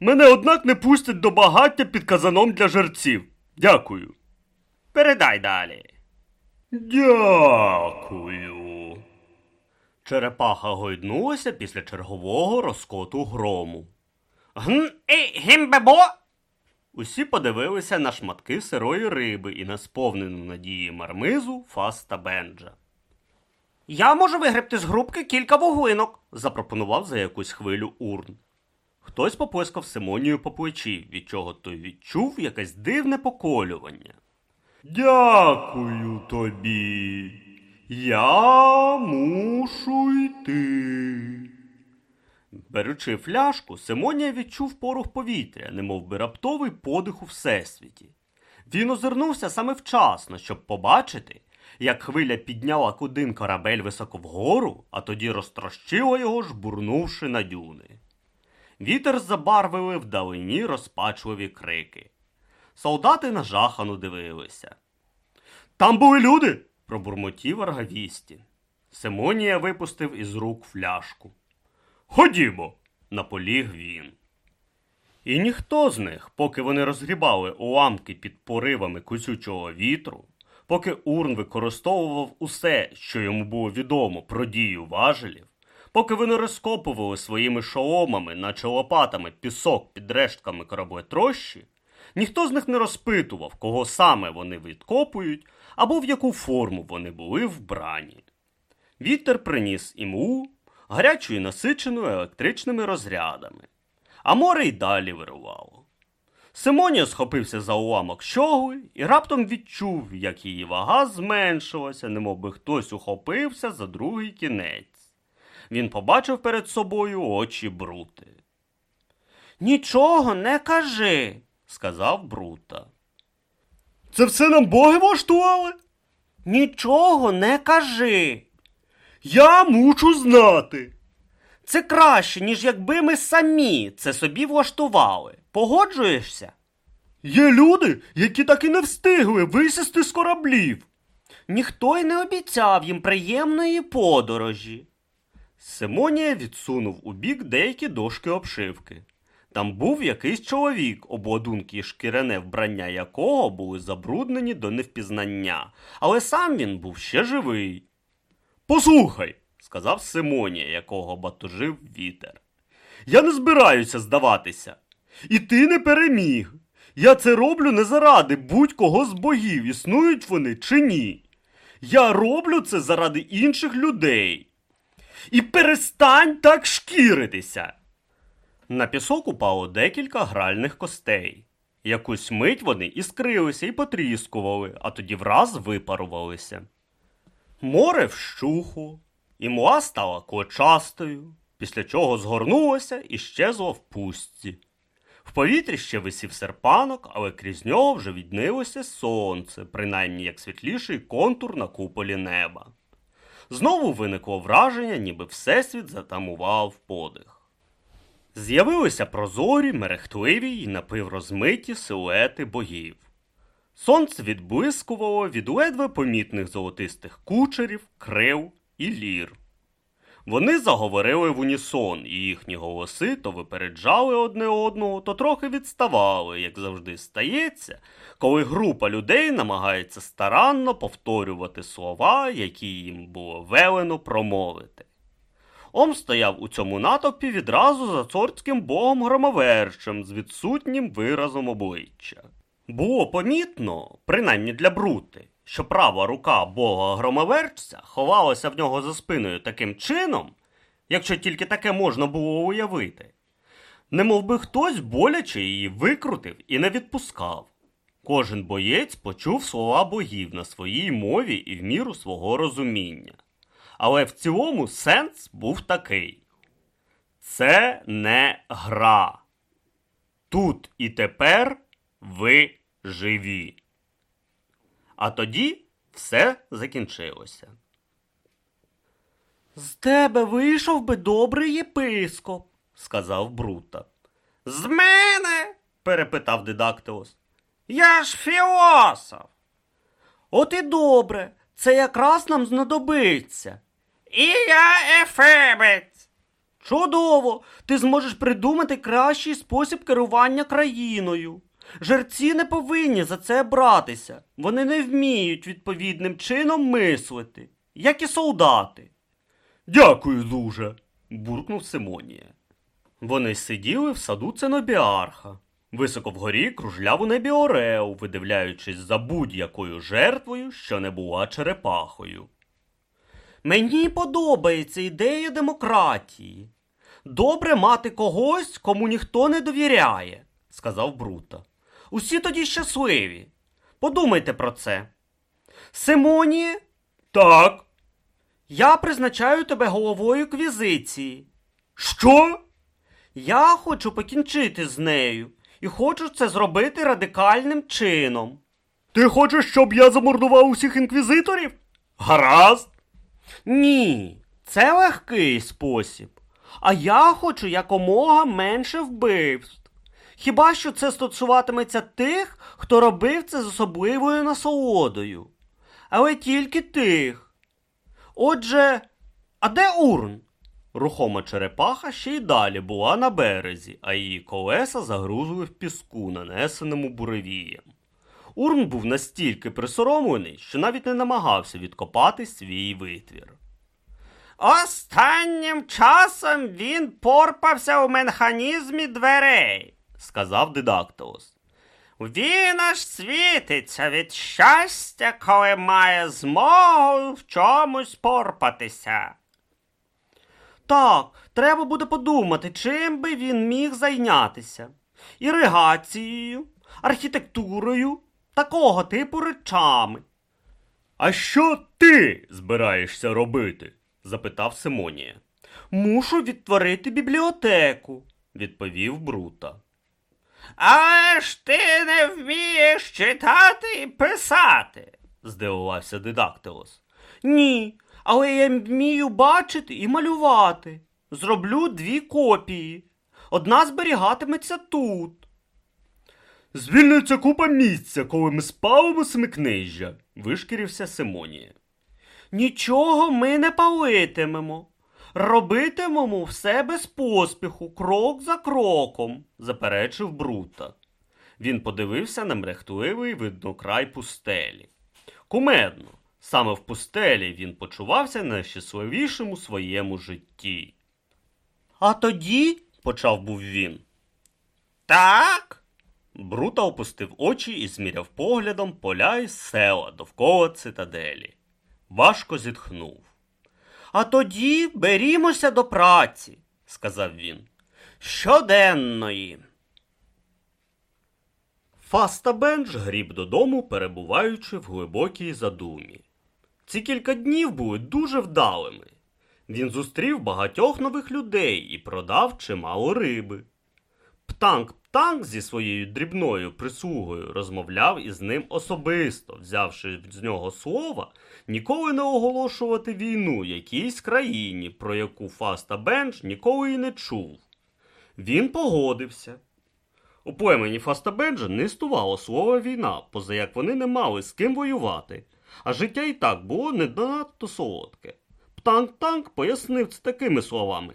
Мене, однак, не пустять до багаття під казаном для жерців. Дякую. Передай далі. Дякую. Черепаха гойднулася після чергового розкоту грому. Гм і гімбебо? Усі подивилися на шматки сирої риби і на сповнену надії мармизу Фаста Бенджа. Я можу вигребти з грубки кілька вуглинок. запропонував за якусь хвилю урн. Хтось поплескав Симонію по плечі, від чого той відчув якесь дивне поколювання. Дякую тобі. Я мушу йти. Беручи фляжку, Симонія відчув порух повітря, немов би раптовий подих у всесвіті. Він озирнувся саме вчасно, щоб побачити, як хвиля підняла кудин корабель високо вгору, а тоді розтрощила його, жбурнувши на дюни. Вітер забарвили вдалині розпачливі крики. Солдати нажахано дивилися. Там були люди. пробурмотів Аргавісті. Симонія випустив із рук фляжку. Ходімо, наполіг він. І ніхто з них, поки вони розгрібали уламки під поривами кусючого вітру, поки Урн використовував усе, що йому було відомо про дію важелів, поки вони розкопували своїми шоломами, наче лопатами, пісок під рештками кораблетрощі, ніхто з них не розпитував, кого саме вони відкопують або в яку форму вони були вбрані. Вітер приніс іму, гарячу і насичену електричними розрядами, а море й далі вирувало. Симонія схопився за уламок щогли і раптом відчув, як її вага зменшилася, немов би хтось ухопився за другий кінець. Він побачив перед собою очі брути. Нічого не кажи, сказав Брута. Це все нам боги влаштували? Нічого не кажи. Я мушу знати. Це краще, ніж якби ми самі це собі влаштували. Погоджуєшся? Є люди, які так і не встигли висісти з кораблів. Ніхто й не обіцяв їм приємної подорожі. Симонія відсунув у бік деякі дошки обшивки. Там був якийсь чоловік, обладунки і шкіряне вбрання якого були забруднені до невпізнання, але сам він був ще живий. Послухай, сказав Симонія, якого батужив вітер. Я не збираюся здаватися. І ти не переміг. Я це роблю не заради будь-кого з богів, існують вони чи ні. Я роблю це заради інших людей. І перестань так шкіритися. На пісок упало декілька гральних костей. Якусь мить вони іскрилися і потріскували, а тоді враз випарувалися. Море вщухло, і муа стала клочастою, після чого згорнулося і щезло в пустці. В повітрі ще висів серпанок, але крізь нього вже віднилося сонце, принаймні як світліший контур на куполі неба. Знову виникло враження, ніби Всесвіт затамував подих. З'явилися прозорі, мерехтливі й напіврозмиті силуети богів. Сонце відблискувало від ледве помітних золотистих кучерів, крив і лір. Вони заговорили в унісон, і їхні голоси то випереджали одне одного, то трохи відставали, як завжди стається, коли група людей намагається старанно повторювати слова, які їм було велено промовити. Ом стояв у цьому натовпі відразу за цорським богом громоверчем з відсутнім виразом обличчя. Було помітно, принаймні для брути, що права рука бога громоверчця ховалася в нього за спиною таким чином, якщо тільки таке можна було уявити, Немов би хтось боляче її викрутив і не відпускав. Кожен боєць почув слова богів на своїй мові і в міру свого розуміння. Але в цілому сенс був такий: це не гра. Тут і тепер ви живі. А тоді все закінчилося. З тебе вийшов би добрий єпископ, сказав Брута. З мене? перепитав Дидактилос. Я ж філософ. От і добре, це якраз нам знадобиться. І я ефебець. Чудово! Ти зможеш придумати кращий спосіб керування країною. Жерці не повинні за це братися. Вони не вміють відповідним чином мислити, як і солдати. Дякую дуже, буркнув Симонія. Вони сиділи в саду Ценобіарха. Високо вгорі кружляв у небі Орео, видивляючись за будь-якою жертвою, що не була черепахою. Мені подобається ідея демократії. Добре мати когось, кому ніхто не довіряє, сказав Брута. Усі тоді щасливі. Подумайте про це. Симоніє? Так. Я призначаю тебе головою квізиції. Що? Я хочу покінчити з нею і хочу це зробити радикальним чином. Ти хочеш, щоб я замордував усіх інквізиторів? Гаразд. Ні, це легкий спосіб. А я хочу якомога менше вбивств. Хіба що це стосуватиметься тих, хто робив це з особливою насолодою. Але тільки тих. Отже, а де урн? Рухома черепаха ще й далі була на березі, а її колеса загрузли в піску, нанесеному буревієм. Урн був настільки присоромлений, що навіть не намагався відкопати свій витвір. Останнім часом він порпався у механізмі дверей, сказав Дидактилос. Він аж світиться від щастя, коли має змогу в чомусь порпатися. Так, треба буде подумати, чим би він міг зайнятися. Іригацією, архітектурою, такого типу речами. А що ти збираєшся робити? запитав Симонія. Мушу відтворити бібліотеку, відповів Брута. Але ж ти не вмієш читати і писати, здивувався Дидактилос. Ні, але я вмію бачити і малювати. Зроблю дві копії. Одна зберігатиметься тут. Звільниться купа місця, коли ми спалимо семикнижжя, вишкірився Симонія. Нічого ми не палитимемо. Робитимемо все без поспіху, крок за кроком, заперечив Брута. Він подивився на мрехтливий виднокрай пустелі. Кумедно, саме в пустелі він почувався найщасливішим у своєму житті. А тоді, почав був він. Так. Брута опустив очі і зміряв поглядом поля і села довкола цитаделі. Важко зітхнув. А тоді берімося до праці, сказав він. Щоденної. Фаста Бенч гріб додому, перебуваючи в глибокій задумі. Ці кілька днів були дуже вдалими. Він зустрів багатьох нових людей і продав чимало риби. Птанк Птанк зі своєю дрібною прислугою розмовляв із ним особисто, взявши з нього слова, ніколи не оголошувати війну якійсь країні, про яку Фаста Бенч ніколи й не чув. Він погодився. У племені Фаста Бенджа не існувало слова війна, поза як вони не мали з ким воювати, а життя і так було не надто солодке. Птанк-танк пояснив це такими словами.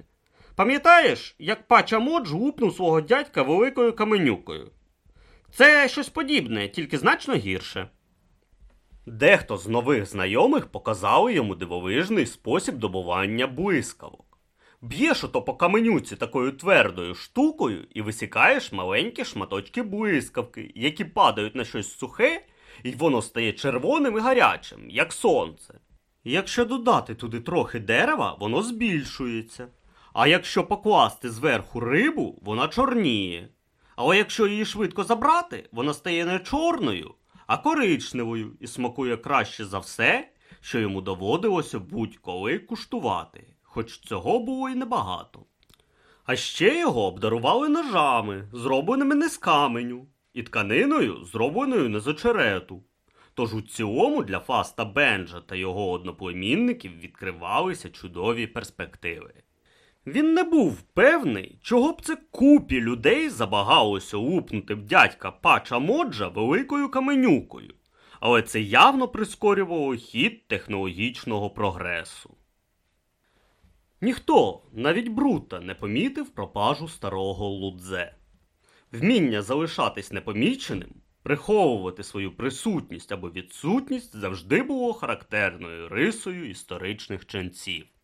Пам'ятаєш, як пача Модж гупнув свого дядька великою каменюкою? Це щось подібне, тільки значно гірше. Дехто з нових знайомих показали йому дивовижний спосіб добування блискавок. Б'єш ото по каменюці такою твердою штукою і висікаєш маленькі шматочки блискавки, які падають на щось сухе, і воно стає червоним і гарячим, як сонце. Якщо додати туди трохи дерева, воно збільшується. А якщо покласти зверху рибу, вона чорніє. Але якщо її швидко забрати, вона стає не чорною, а коричневою і смакує краще за все, що йому доводилося будь-коли куштувати, хоч цього було й небагато. А ще його обдарували ножами, зробленими не з каменю, і тканиною, зробленою не з очерету. Тож у цілому для Фаста Бенджа та його одноплемінників відкривалися чудові перспективи. Він не був певний, чого б це купі людей забагалося лупнути б дядька Пача Моджа великою каменюкою, але це явно прискорювало хід технологічного прогресу. Ніхто, навіть Брута, не помітив пропажу старого Лудзе. Вміння залишатись непоміченим, приховувати свою присутність або відсутність завжди було характерною рисою історичних ченців.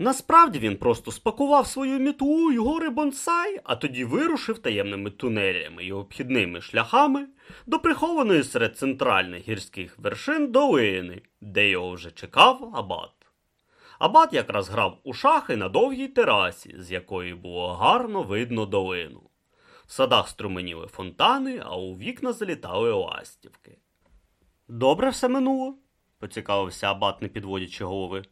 Насправді він просто спакував свою мітлу й гори бонсай, а тоді вирушив таємними тунелями й обхідними шляхами до прихованої серед центральних гірських вершин долини, де його вже чекав абат. Абат якраз грав у шахи на довгій терасі, з якої було гарно видно долину. В садах струменіли фонтани, а у вікна залітали ластівки. Добре все минуло? поцікавився абат, не підводячи голови.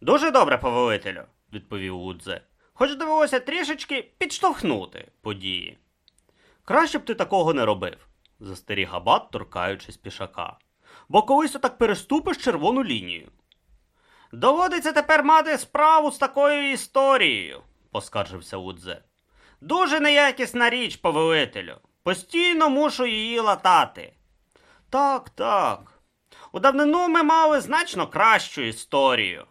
Дуже добре, повелителю, відповів Лудзе. Хоч довелося трішечки підштовхнути події. Краще б ти такого не робив, застеріг абат, торкаючись пішака. Бо колись отак переступиш червону лінію. Доводиться тепер мати справу з такою історією, поскаржився Лудзе. Дуже неякісна річ, повелителю. Постійно мушу її латати. Так, так. У давнину ми мали значно кращу історію.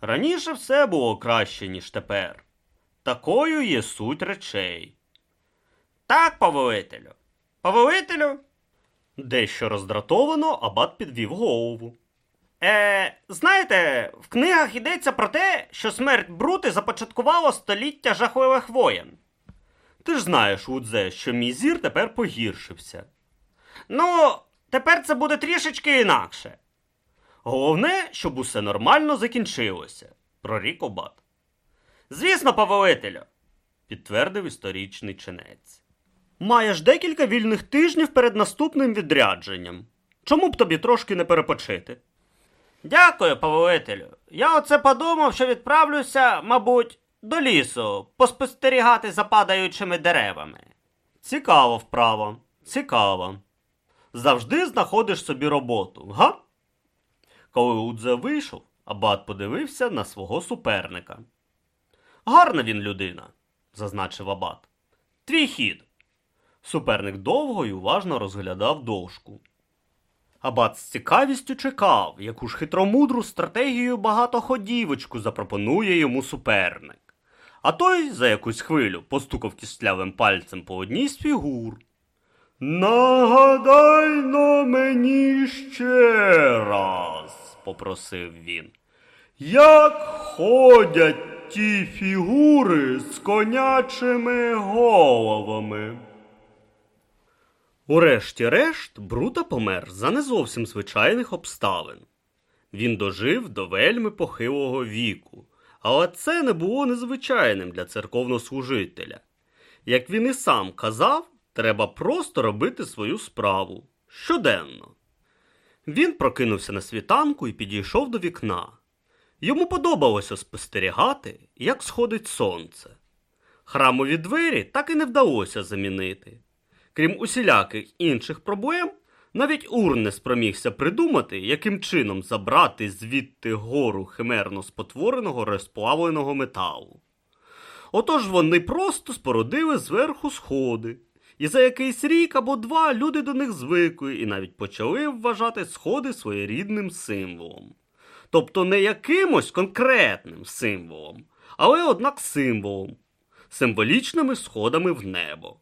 Раніше все було краще, ніж тепер. Такою є суть речей. Так, повелителю. Повелителю? Дещо роздратовано абат підвів голову. Е, знаєте, в книгах йдеться про те, що смерть Брути започаткувала століття жахливих воєн. Ти ж знаєш, Удзе, що мій зір тепер погіршився. Ну, тепер це буде трішечки інакше. Головне, щоб усе нормально закінчилося, прорік Обат. Звісно, повелителю, підтвердив історичний чинець. Маєш декілька вільних тижнів перед наступним відрядженням. Чому б тобі трошки не перепочити? Дякую, повелителю. Я оце подумав, що відправлюся, мабуть, до лісу поспостерігати за падаючими деревами. Цікаво вправо, цікаво. Завжди знаходиш собі роботу, га? Коли Удзе вийшов, Абат подивився на свого суперника. Гарна він людина, зазначив Абат. Твій хід. Суперник довго й уважно розглядав дошку. Абат з цікавістю чекав, яку ж хитромудру стратегію багатоходівочку запропонує йому суперник. А той за якусь хвилю постукав кістлявим пальцем по одній з фігур. Нагадай но мені ще раз, попросив він. Як ходять ті фігури з конячими головами? Урешті-решт, Брута помер за не зовсім звичайних обставин. Він дожив до вельми похилого віку, але це не було незвичайним для церковнослужителя. Як він і сам казав, треба просто робити свою справу щоденно. Він прокинувся на світанку і підійшов до вікна. Йому подобалося спостерігати, як сходить сонце. Храмові двері так і не вдалося замінити. Крім усіляких інших проблем, навіть Ур не спромігся придумати, яким чином забрати звідти гору химерно спотвореного розплавленого металу. Отож вони просто спорудили зверху сходи, і за якийсь рік або два люди до них звикли і навіть почали вважати сходи своєрідним символом. Тобто не якимось конкретним символом, але однак символом, символічними сходами в небо.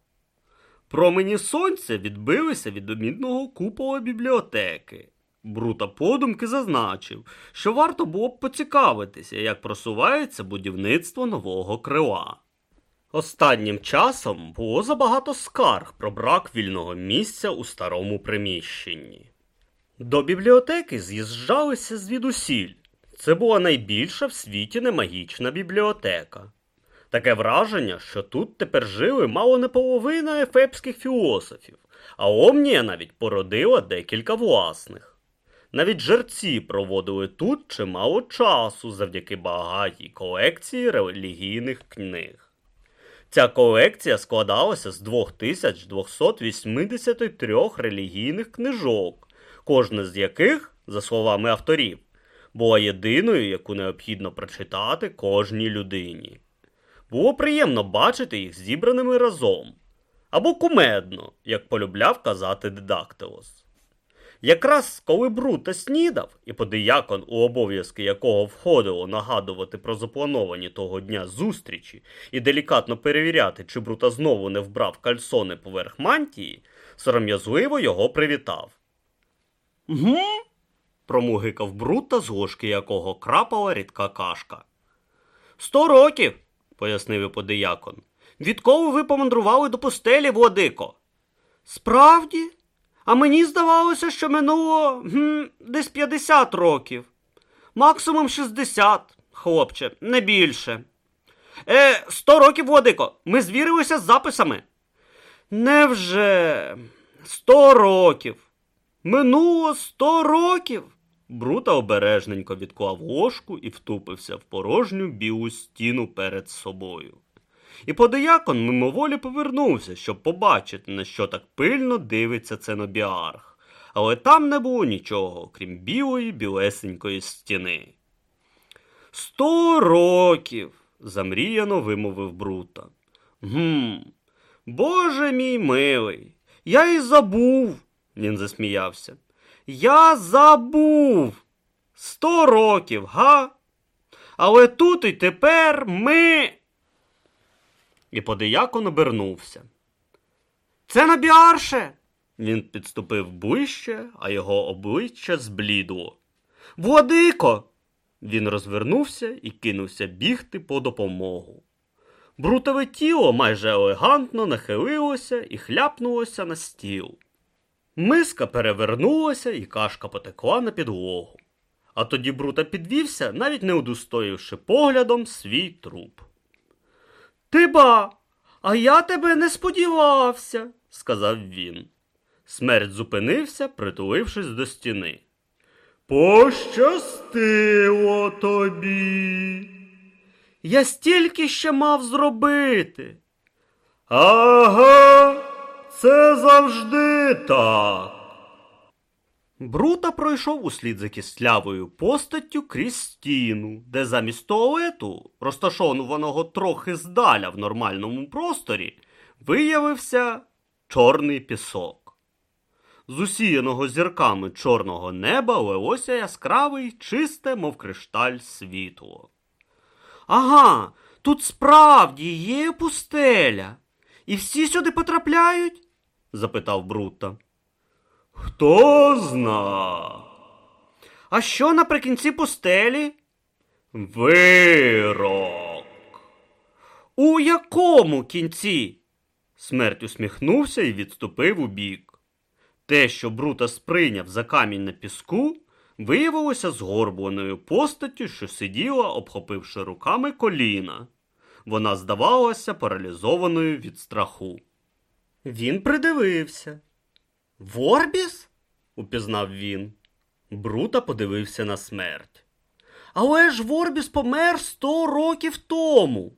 Промені сонця відбилися від домітного купола бібліотеки. Брута подумки зазначив, що варто було б поцікавитися, як просувається будівництво нового крила. Останнім часом було забагато скарг про брак вільного місця у старому приміщенні. До бібліотеки з'їжджалися звідусіль. Це була найбільша в світі немагічна бібліотека. Таке враження, що тут тепер жили мало не половина ефепських філософів, а Омнія навіть породила декілька власних. Навіть жерці проводили тут чимало часу завдяки багатій колекції релігійних книг. Ця колекція складалася з 2283 релігійних книжок, кожна з яких, за словами авторів, була єдиною, яку необхідно прочитати кожній людині. Було приємно бачити їх зібраними разом. Або кумедно, як полюбляв казати Дидактилос. Якраз коли Брута снідав, і подиякон, у обов'язки якого входило нагадувати про заплановані того дня зустрічі і делікатно перевіряти, чи Брута знову не вбрав кальсони поверх мантії, сором'язливо його привітав. Гм? промугикав Брута, з ложки якого крапала рідка кашка. Сто років, пояснив іподиякон. Відколи ви помандрували до пустелі, владико? Справді? А мені здавалося, що минуло гм, десь 50 років. Максимум 60, хлопче, не більше. Е, 100 років, владико, ми звірилися з записами. Невже? 100 років. Минуло 100 років. Брута обережненько відклав ложку і втупився в порожню білу стіну перед собою. І подиякон мимоволі повернувся, щоб побачити, на що так пильно дивиться ценобіарх. Але там не було нічого, крім білої білесенької стіни. Сто років. замріяно вимовив Брута. Гм, Боже мій милий, я й забув, він засміявся. Я забув. Сто років, га? Але тут і тепер ми. І подиякон обернувся. Це на біарше. Він підступив ближче, а його обличчя зблідло. Владико. Він розвернувся і кинувся бігти по допомогу. Брутове тіло майже елегантно нахилилося і хляпнулося на стіл. Миска перевернулася, і кашка потекла на підлогу. А тоді Брута підвівся, навіть не удостоївши поглядом свій труп. Ти а я тебе не сподівався, сказав він. Смерть зупинився, притулившись до стіни. Пощастило тобі. Я стільки ще мав зробити. Ага, це завжди так. Брута пройшов услід за кислявою постаттю крізь стіну, де замість туалету, розташованого трохи здаля в нормальному просторі, виявився чорний пісок. З усіяного зірками чорного неба лилося яскраве й чисте, мов кришталь світло. Ага, тут справді є пустеля. І всі сюди потрапляють? запитав Брута. Хто зна? А що наприкінці пустелі? Вирок. У якому кінці? Смерть усміхнувся і відступив у бік. Те, що Брута сприйняв за камінь на піску, виявилося згорбленою постаттю, що сиділа, обхопивши руками коліна. Вона здавалася паралізованою від страху. Він придивився. Ворбіс? упізнав він. Брута подивився на смерть. Але ж Ворбіс помер сто років тому.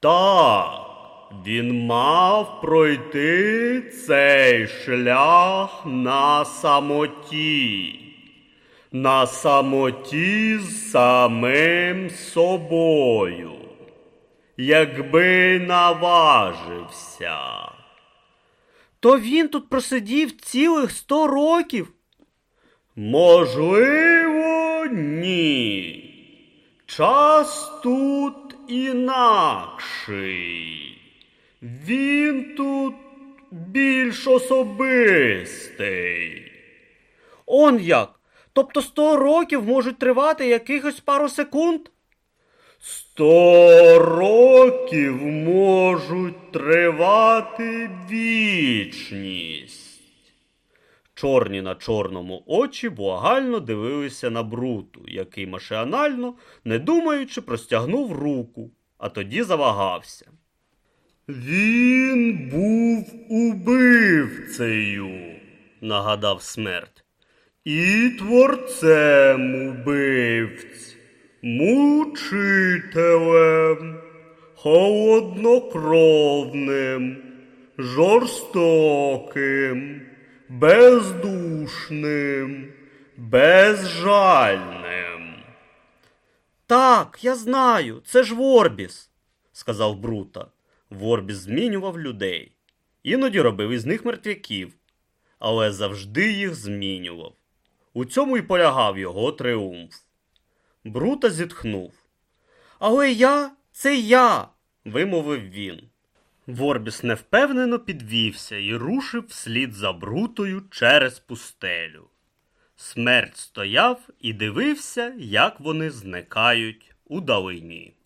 Так, він мав пройти цей шлях на самоті. На самоті з самим собою. Якби наважився. То він тут просидів цілих сто років? Можливо, ні. Час тут інакший. Він тут більш особистий. Он як? Тобто сто років можуть тривати якихось пару секунд? Сто років можуть тривати вічність. Чорні на чорному очі благально дивилися на бруту, який машинально, не думаючи, простягнув руку а тоді завагався. Він був убивцею, нагадав смерть. І творцем убивць, мучителем, холоднокровним, жорстоким, бездушним, безжальним. Так, я знаю, це ж Ворбіс, сказав Брута. Ворбіс змінював людей. Іноді робив із них мертвяків, але завжди їх змінював. У цьому й полягав його тріумф. Брута зітхнув. Але я це я, вимовив він. Ворбіс невпевнено підвівся і рушив вслід за Брутою через пустелю. Смерть стояв і дивився, як вони зникають у далині.